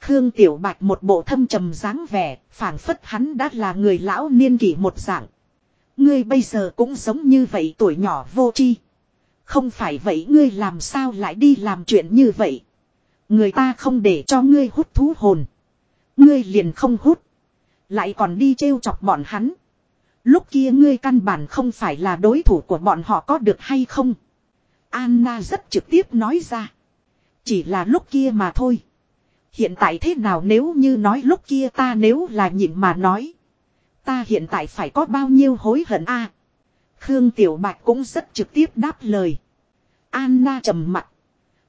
Khương Tiểu Bạch một bộ thâm trầm dáng vẻ, phảng phất hắn đã là người lão niên kỷ một dạng. Ngươi bây giờ cũng giống như vậy tuổi nhỏ vô chi. Không phải vậy ngươi làm sao lại đi làm chuyện như vậy. Người ta không để cho ngươi hút thú hồn. Ngươi liền không hút. Lại còn đi trêu chọc bọn hắn. Lúc kia ngươi căn bản không phải là đối thủ của bọn họ có được hay không. Anna rất trực tiếp nói ra. Chỉ là lúc kia mà thôi. Hiện tại thế nào nếu như nói lúc kia ta nếu là nhịn mà nói. Ta hiện tại phải có bao nhiêu hối hận a? Khương Tiểu Bạch cũng rất trực tiếp đáp lời. Anna trầm mặt.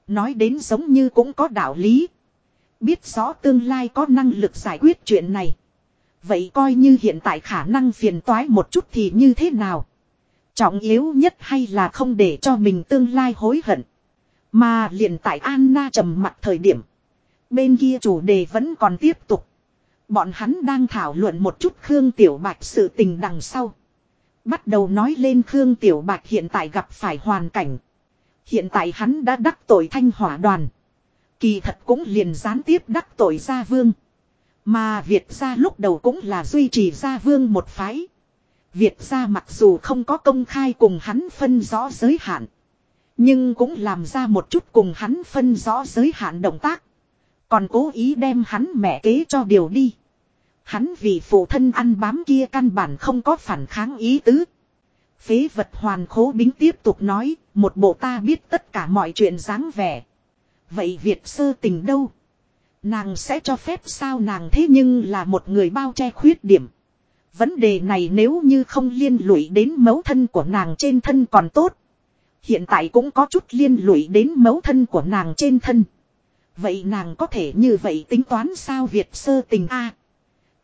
Nói đến giống như cũng có đạo lý. Biết rõ tương lai có năng lực giải quyết chuyện này. Vậy coi như hiện tại khả năng phiền toái một chút thì như thế nào? Trọng yếu nhất hay là không để cho mình tương lai hối hận. Mà liền tại Anna trầm mặt thời điểm. Bên kia chủ đề vẫn còn tiếp tục. Bọn hắn đang thảo luận một chút Khương Tiểu Bạch sự tình đằng sau. Bắt đầu nói lên Khương Tiểu Bạch hiện tại gặp phải hoàn cảnh. Hiện tại hắn đã đắc tội thanh hỏa đoàn. Kỳ thật cũng liền gián tiếp đắc tội gia vương. Mà Việt gia lúc đầu cũng là duy trì gia vương một phái. Việt gia mặc dù không có công khai cùng hắn phân rõ giới hạn. Nhưng cũng làm ra một chút cùng hắn phân rõ giới hạn động tác. Còn cố ý đem hắn mẹ kế cho điều đi. Hắn vì phụ thân ăn bám kia căn bản không có phản kháng ý tứ. Phế vật hoàn khố bính tiếp tục nói, một bộ ta biết tất cả mọi chuyện dáng vẻ. Vậy Việt sơ tình đâu? Nàng sẽ cho phép sao nàng thế nhưng là một người bao che khuyết điểm. Vấn đề này nếu như không liên lụy đến mấu thân của nàng trên thân còn tốt. Hiện tại cũng có chút liên lụy đến mấu thân của nàng trên thân. Vậy nàng có thể như vậy tính toán sao Việt sơ tình a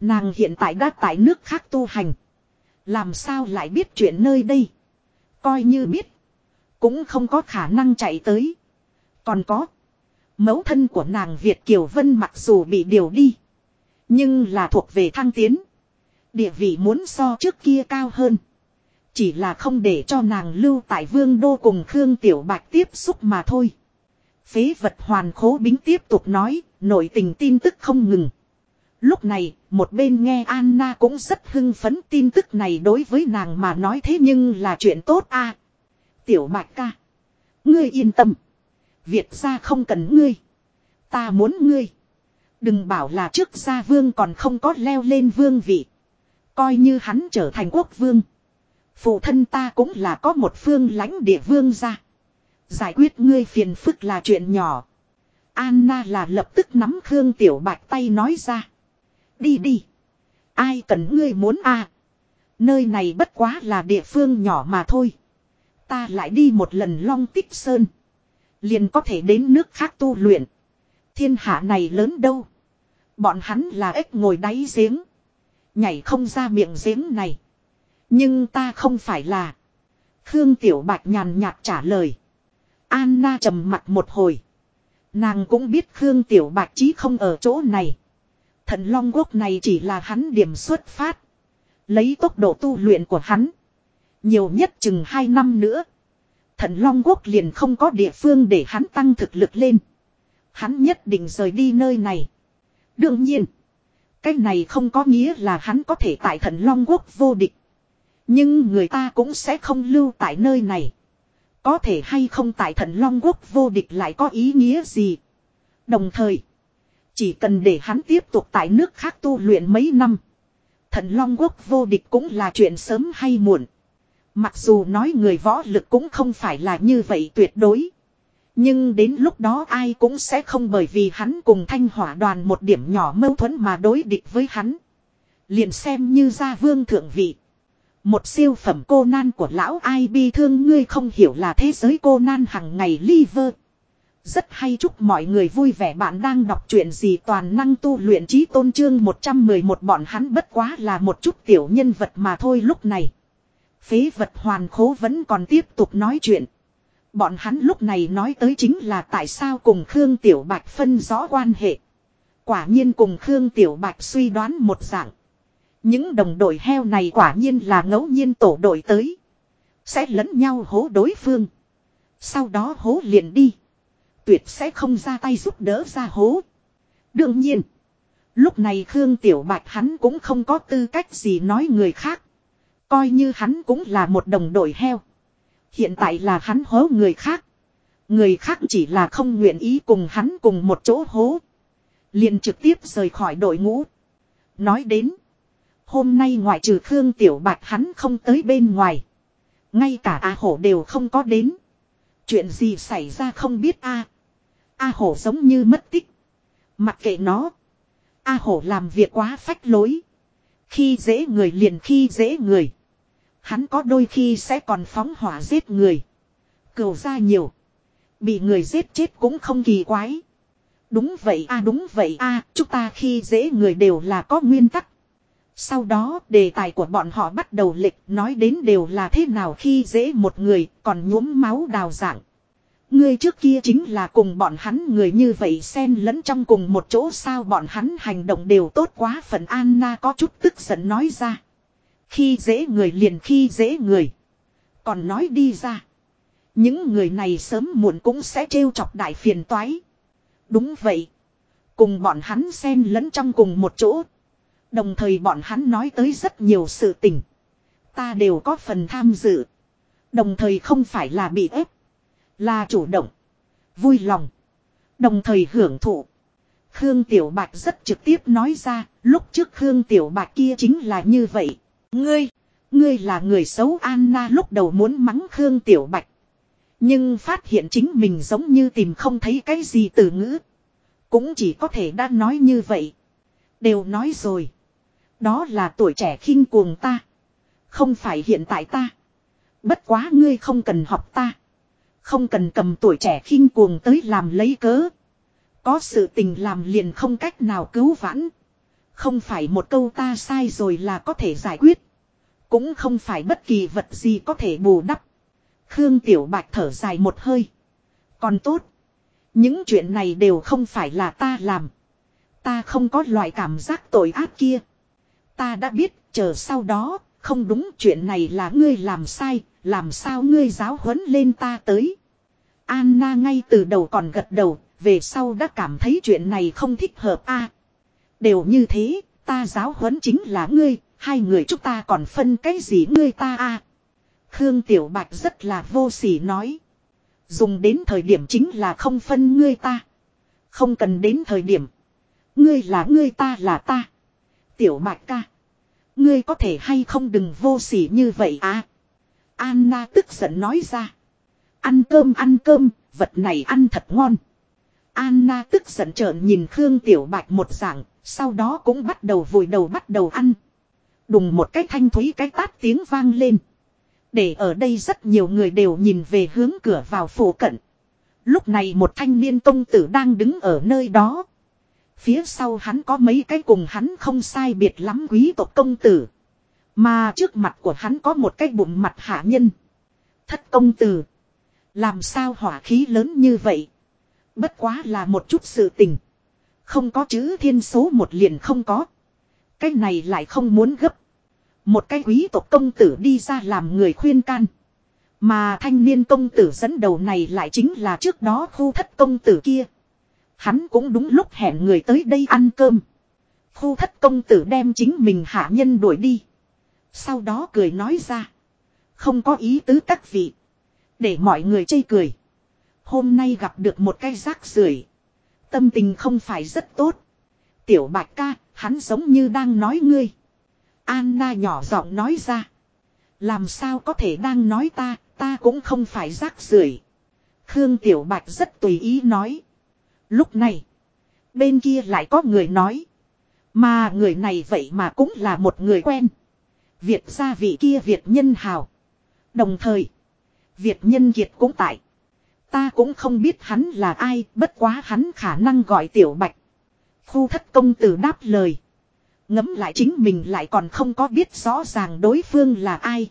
Nàng hiện tại đã tại nước khác tu hành. Làm sao lại biết chuyện nơi đây. Coi như biết. Cũng không có khả năng chạy tới. Còn có. Mẫu thân của nàng Việt Kiều Vân mặc dù bị điều đi. Nhưng là thuộc về thăng tiến. Địa vị muốn so trước kia cao hơn. Chỉ là không để cho nàng lưu tại vương đô cùng Khương Tiểu Bạch tiếp xúc mà thôi. Phế vật hoàn khố bính tiếp tục nói, nội tình tin tức không ngừng. Lúc này, một bên nghe Anna cũng rất hưng phấn tin tức này đối với nàng mà nói thế nhưng là chuyện tốt a. Tiểu Bạch ca. Ngươi yên tâm. Việt gia không cần ngươi. Ta muốn ngươi. Đừng bảo là trước gia vương còn không có leo lên vương vị. Coi như hắn trở thành quốc vương. Phụ thân ta cũng là có một phương lãnh địa vương gia. Giải quyết ngươi phiền phức là chuyện nhỏ. Anna là lập tức nắm Khương Tiểu Bạch tay nói ra. Đi đi. Ai cần ngươi muốn à. Nơi này bất quá là địa phương nhỏ mà thôi. Ta lại đi một lần long tích sơn. Liền có thể đến nước khác tu luyện. Thiên hạ này lớn đâu. Bọn hắn là ếch ngồi đáy giếng. Nhảy không ra miệng giếng này. Nhưng ta không phải là. Khương Tiểu Bạch nhàn nhạt trả lời. Anna trầm mặt một hồi. Nàng cũng biết Khương Tiểu Bạch chí không ở chỗ này. Thần Long Quốc này chỉ là hắn điểm xuất phát. Lấy tốc độ tu luyện của hắn. Nhiều nhất chừng 2 năm nữa. Thần Long Quốc liền không có địa phương để hắn tăng thực lực lên. Hắn nhất định rời đi nơi này. Đương nhiên. Cái này không có nghĩa là hắn có thể tại thần Long Quốc vô địch. Nhưng người ta cũng sẽ không lưu tại nơi này. Có thể hay không tại thần Long Quốc vô địch lại có ý nghĩa gì. Đồng thời. Chỉ cần để hắn tiếp tục tại nước khác tu luyện mấy năm. Thần Long Quốc vô địch cũng là chuyện sớm hay muộn. Mặc dù nói người võ lực cũng không phải là như vậy tuyệt đối. Nhưng đến lúc đó ai cũng sẽ không bởi vì hắn cùng thanh hỏa đoàn một điểm nhỏ mâu thuẫn mà đối địch với hắn. Liền xem như gia vương thượng vị. Một siêu phẩm cô nan của lão ai bi thương ngươi không hiểu là thế giới cô nan hằng ngày liver. Rất hay chúc mọi người vui vẻ bạn đang đọc chuyện gì toàn năng tu luyện trí tôn trương 111 bọn hắn bất quá là một chút tiểu nhân vật mà thôi lúc này. Phế vật hoàn khố vẫn còn tiếp tục nói chuyện. Bọn hắn lúc này nói tới chính là tại sao cùng Khương Tiểu Bạch phân rõ quan hệ. Quả nhiên cùng Khương Tiểu Bạch suy đoán một dạng. Những đồng đội heo này quả nhiên là ngẫu nhiên tổ đội tới. Sẽ lẫn nhau hố đối phương. Sau đó hố liền đi. Tuyệt sẽ không ra tay giúp đỡ ra hố. Đương nhiên. Lúc này Khương Tiểu Bạch hắn cũng không có tư cách gì nói người khác. Coi như hắn cũng là một đồng đội heo. Hiện tại là hắn hố người khác. Người khác chỉ là không nguyện ý cùng hắn cùng một chỗ hố. Liền trực tiếp rời khỏi đội ngũ. Nói đến. Hôm nay ngoại trừ Khương Tiểu Bạch hắn không tới bên ngoài. Ngay cả A Hổ đều không có đến. Chuyện gì xảy ra không biết A. A Hổ giống như mất tích. Mặc kệ nó. A Hổ làm việc quá phách lối. Khi dễ người liền khi dễ người. Hắn có đôi khi sẽ còn phóng hỏa giết người. Cừu ra nhiều. Bị người giết chết cũng không kỳ quái. Đúng vậy a, đúng vậy a, chúng ta khi dễ người đều là có nguyên tắc. Sau đó, đề tài của bọn họ bắt đầu lịch, nói đến đều là thế nào khi dễ một người, còn nhuốm máu đào dạng. Ngươi trước kia chính là cùng bọn hắn người như vậy xen lẫn trong cùng một chỗ sao bọn hắn hành động đều tốt quá phần Anna có chút tức giận nói ra. Khi dễ người liền khi dễ người. Còn nói đi ra. Những người này sớm muộn cũng sẽ trêu chọc đại phiền toái. Đúng vậy. Cùng bọn hắn xen lẫn trong cùng một chỗ. Đồng thời bọn hắn nói tới rất nhiều sự tình. Ta đều có phần tham dự. Đồng thời không phải là bị ép. Là chủ động. Vui lòng. Đồng thời hưởng thụ. Khương Tiểu Bạch rất trực tiếp nói ra, lúc trước Khương Tiểu Bạch kia chính là như vậy. Ngươi, ngươi là người xấu Anna lúc đầu muốn mắng Khương Tiểu Bạch. Nhưng phát hiện chính mình giống như tìm không thấy cái gì từ ngữ. Cũng chỉ có thể đang nói như vậy. Đều nói rồi. Đó là tuổi trẻ khinh cuồng ta. Không phải hiện tại ta. Bất quá ngươi không cần học ta. Không cần cầm tuổi trẻ khinh cuồng tới làm lấy cớ. Có sự tình làm liền không cách nào cứu vãn. Không phải một câu ta sai rồi là có thể giải quyết. Cũng không phải bất kỳ vật gì có thể bù đắp. Khương Tiểu Bạch thở dài một hơi. Còn tốt. Những chuyện này đều không phải là ta làm. Ta không có loại cảm giác tội ác kia. Ta đã biết, chờ sau đó, không đúng chuyện này là ngươi làm sai, làm sao ngươi giáo huấn lên ta tới. Anna ngay từ đầu còn gật đầu, về sau đã cảm thấy chuyện này không thích hợp a. đều như thế, ta giáo huấn chính là ngươi, hai người chúng ta còn phân cái gì ngươi ta a. Khương Tiểu Bạch rất là vô sỉ nói. Dùng đến thời điểm chính là không phân ngươi ta. Không cần đến thời điểm. Ngươi là ngươi ta là ta. Tiểu Bạch ca. Ngươi có thể hay không đừng vô sỉ như vậy à. Anna tức giận nói ra. Ăn cơm ăn cơm, vật này ăn thật ngon. Anna tức giận trợn nhìn Khương Tiểu Bạch một dạng, sau đó cũng bắt đầu vùi đầu bắt đầu ăn. Đùng một cái thanh thúy cái tát tiếng vang lên. Để ở đây rất nhiều người đều nhìn về hướng cửa vào phủ cận. Lúc này một thanh niên công tử đang đứng ở nơi đó. Phía sau hắn có mấy cái cùng hắn không sai biệt lắm quý tộc công tử. Mà trước mặt của hắn có một cái bụng mặt hạ nhân. Thất công tử. Làm sao hỏa khí lớn như vậy? Bất quá là một chút sự tình. Không có chữ thiên số một liền không có. Cái này lại không muốn gấp. Một cái quý tộc công tử đi ra làm người khuyên can. Mà thanh niên công tử dẫn đầu này lại chính là trước đó khu thất công tử kia. Hắn cũng đúng lúc hẹn người tới đây ăn cơm. Khu thất công tử đem chính mình hạ nhân đuổi đi. Sau đó cười nói ra. Không có ý tứ các vị. Để mọi người chây cười. Hôm nay gặp được một cái rác rưởi Tâm tình không phải rất tốt. Tiểu bạch ca, hắn giống như đang nói ngươi. Anna nhỏ giọng nói ra. Làm sao có thể đang nói ta, ta cũng không phải rác rưởi Khương Tiểu Bạch rất tùy ý nói. Lúc này. Bên kia lại có người nói. Mà người này vậy mà cũng là một người quen. Việt gia vị kia Việt nhân hào. Đồng thời. Việt nhân kiệt cũng tại. Ta cũng không biết hắn là ai, bất quá hắn khả năng gọi tiểu bạch. khu thất công tử đáp lời. Ngấm lại chính mình lại còn không có biết rõ ràng đối phương là ai.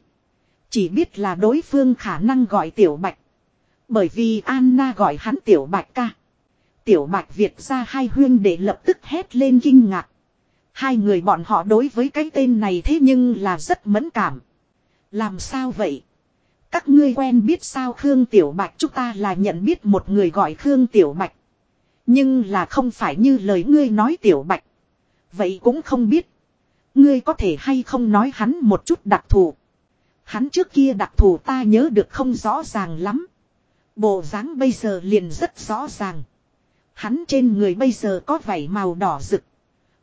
Chỉ biết là đối phương khả năng gọi tiểu bạch. Bởi vì Anna gọi hắn tiểu bạch ca. Tiểu bạch Việt ra hai huyên để lập tức hét lên kinh ngạc. Hai người bọn họ đối với cái tên này thế nhưng là rất mẫn cảm. Làm sao vậy? Các ngươi quen biết sao Khương Tiểu Bạch chúng ta là nhận biết một người gọi Khương Tiểu Bạch. Nhưng là không phải như lời ngươi nói Tiểu Bạch. Vậy cũng không biết. Ngươi có thể hay không nói hắn một chút đặc thù. Hắn trước kia đặc thù ta nhớ được không rõ ràng lắm. Bộ dáng bây giờ liền rất rõ ràng. Hắn trên người bây giờ có vảy màu đỏ rực.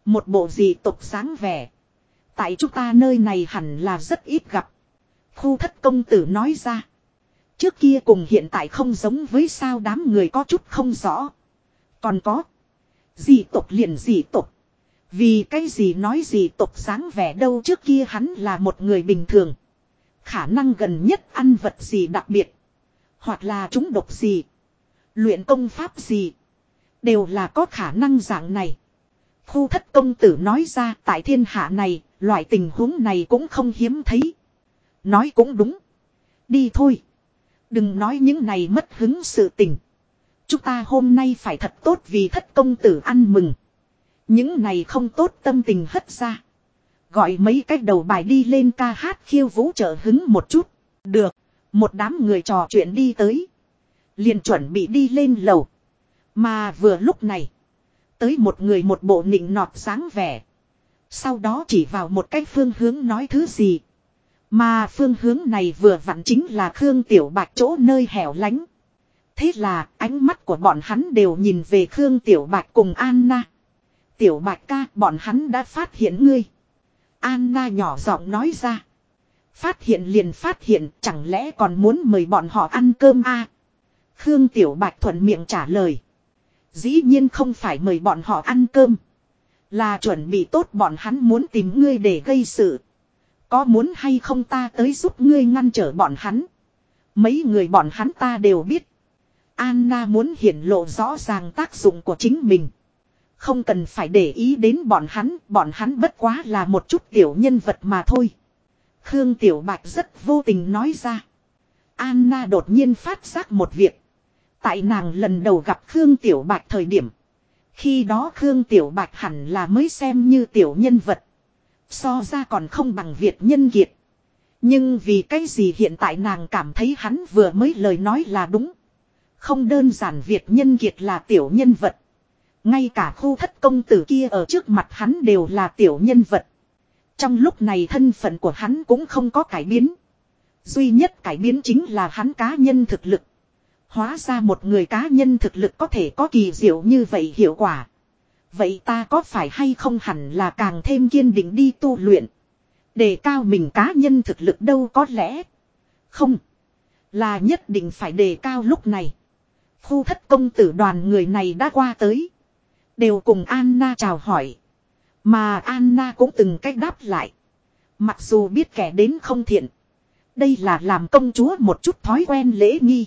Một bộ dị tục sáng vẻ. Tại chúng ta nơi này hẳn là rất ít gặp. Khu thất công tử nói ra. Trước kia cùng hiện tại không giống với sao đám người có chút không rõ. Còn có. dị tục liền dị tục. Vì cái gì nói gì tục sáng vẻ đâu trước kia hắn là một người bình thường. Khả năng gần nhất ăn vật gì đặc biệt. Hoặc là chúng độc gì. Luyện công pháp gì. Đều là có khả năng dạng này. Khu thất công tử nói ra tại thiên hạ này, loại tình huống này cũng không hiếm thấy. Nói cũng đúng. Đi thôi. Đừng nói những này mất hứng sự tình. Chúng ta hôm nay phải thật tốt vì thất công tử ăn mừng. Những này không tốt tâm tình hất ra. Gọi mấy cái đầu bài đi lên ca hát khiêu vũ trợ hứng một chút. Được. Một đám người trò chuyện đi tới. Liền chuẩn bị đi lên lầu. Mà vừa lúc này. Tới một người một bộ nịnh nọt sáng vẻ. Sau đó chỉ vào một cái phương hướng nói thứ gì. Mà phương hướng này vừa vặn chính là Khương Tiểu Bạch chỗ nơi hẻo lánh. Thế là, ánh mắt của bọn hắn đều nhìn về Khương Tiểu Bạch cùng Anna. Tiểu Bạch ca, bọn hắn đã phát hiện ngươi. Anna nhỏ giọng nói ra. Phát hiện liền phát hiện, chẳng lẽ còn muốn mời bọn họ ăn cơm à? Khương Tiểu Bạch thuận miệng trả lời. Dĩ nhiên không phải mời bọn họ ăn cơm. Là chuẩn bị tốt bọn hắn muốn tìm ngươi để gây sự. Có muốn hay không ta tới giúp ngươi ngăn trở bọn hắn. Mấy người bọn hắn ta đều biết. Anna muốn hiển lộ rõ ràng tác dụng của chính mình. Không cần phải để ý đến bọn hắn, bọn hắn bất quá là một chút tiểu nhân vật mà thôi. Khương Tiểu Bạch rất vô tình nói ra. Anna đột nhiên phát giác một việc. Tại nàng lần đầu gặp Khương Tiểu Bạch thời điểm. Khi đó Khương Tiểu Bạch hẳn là mới xem như tiểu nhân vật. So ra còn không bằng Việt nhân kiệt. Nhưng vì cái gì hiện tại nàng cảm thấy hắn vừa mới lời nói là đúng. Không đơn giản Việt nhân kiệt là tiểu nhân vật. Ngay cả khu thất công tử kia ở trước mặt hắn đều là tiểu nhân vật. Trong lúc này thân phận của hắn cũng không có cải biến. Duy nhất cải biến chính là hắn cá nhân thực lực. Hóa ra một người cá nhân thực lực có thể có kỳ diệu như vậy hiệu quả. Vậy ta có phải hay không hẳn là càng thêm kiên định đi tu luyện. để cao mình cá nhân thực lực đâu có lẽ. Không. Là nhất định phải đề cao lúc này. Khu thất công tử đoàn người này đã qua tới. Đều cùng Anna chào hỏi. Mà Anna cũng từng cách đáp lại. Mặc dù biết kẻ đến không thiện. Đây là làm công chúa một chút thói quen lễ nghi.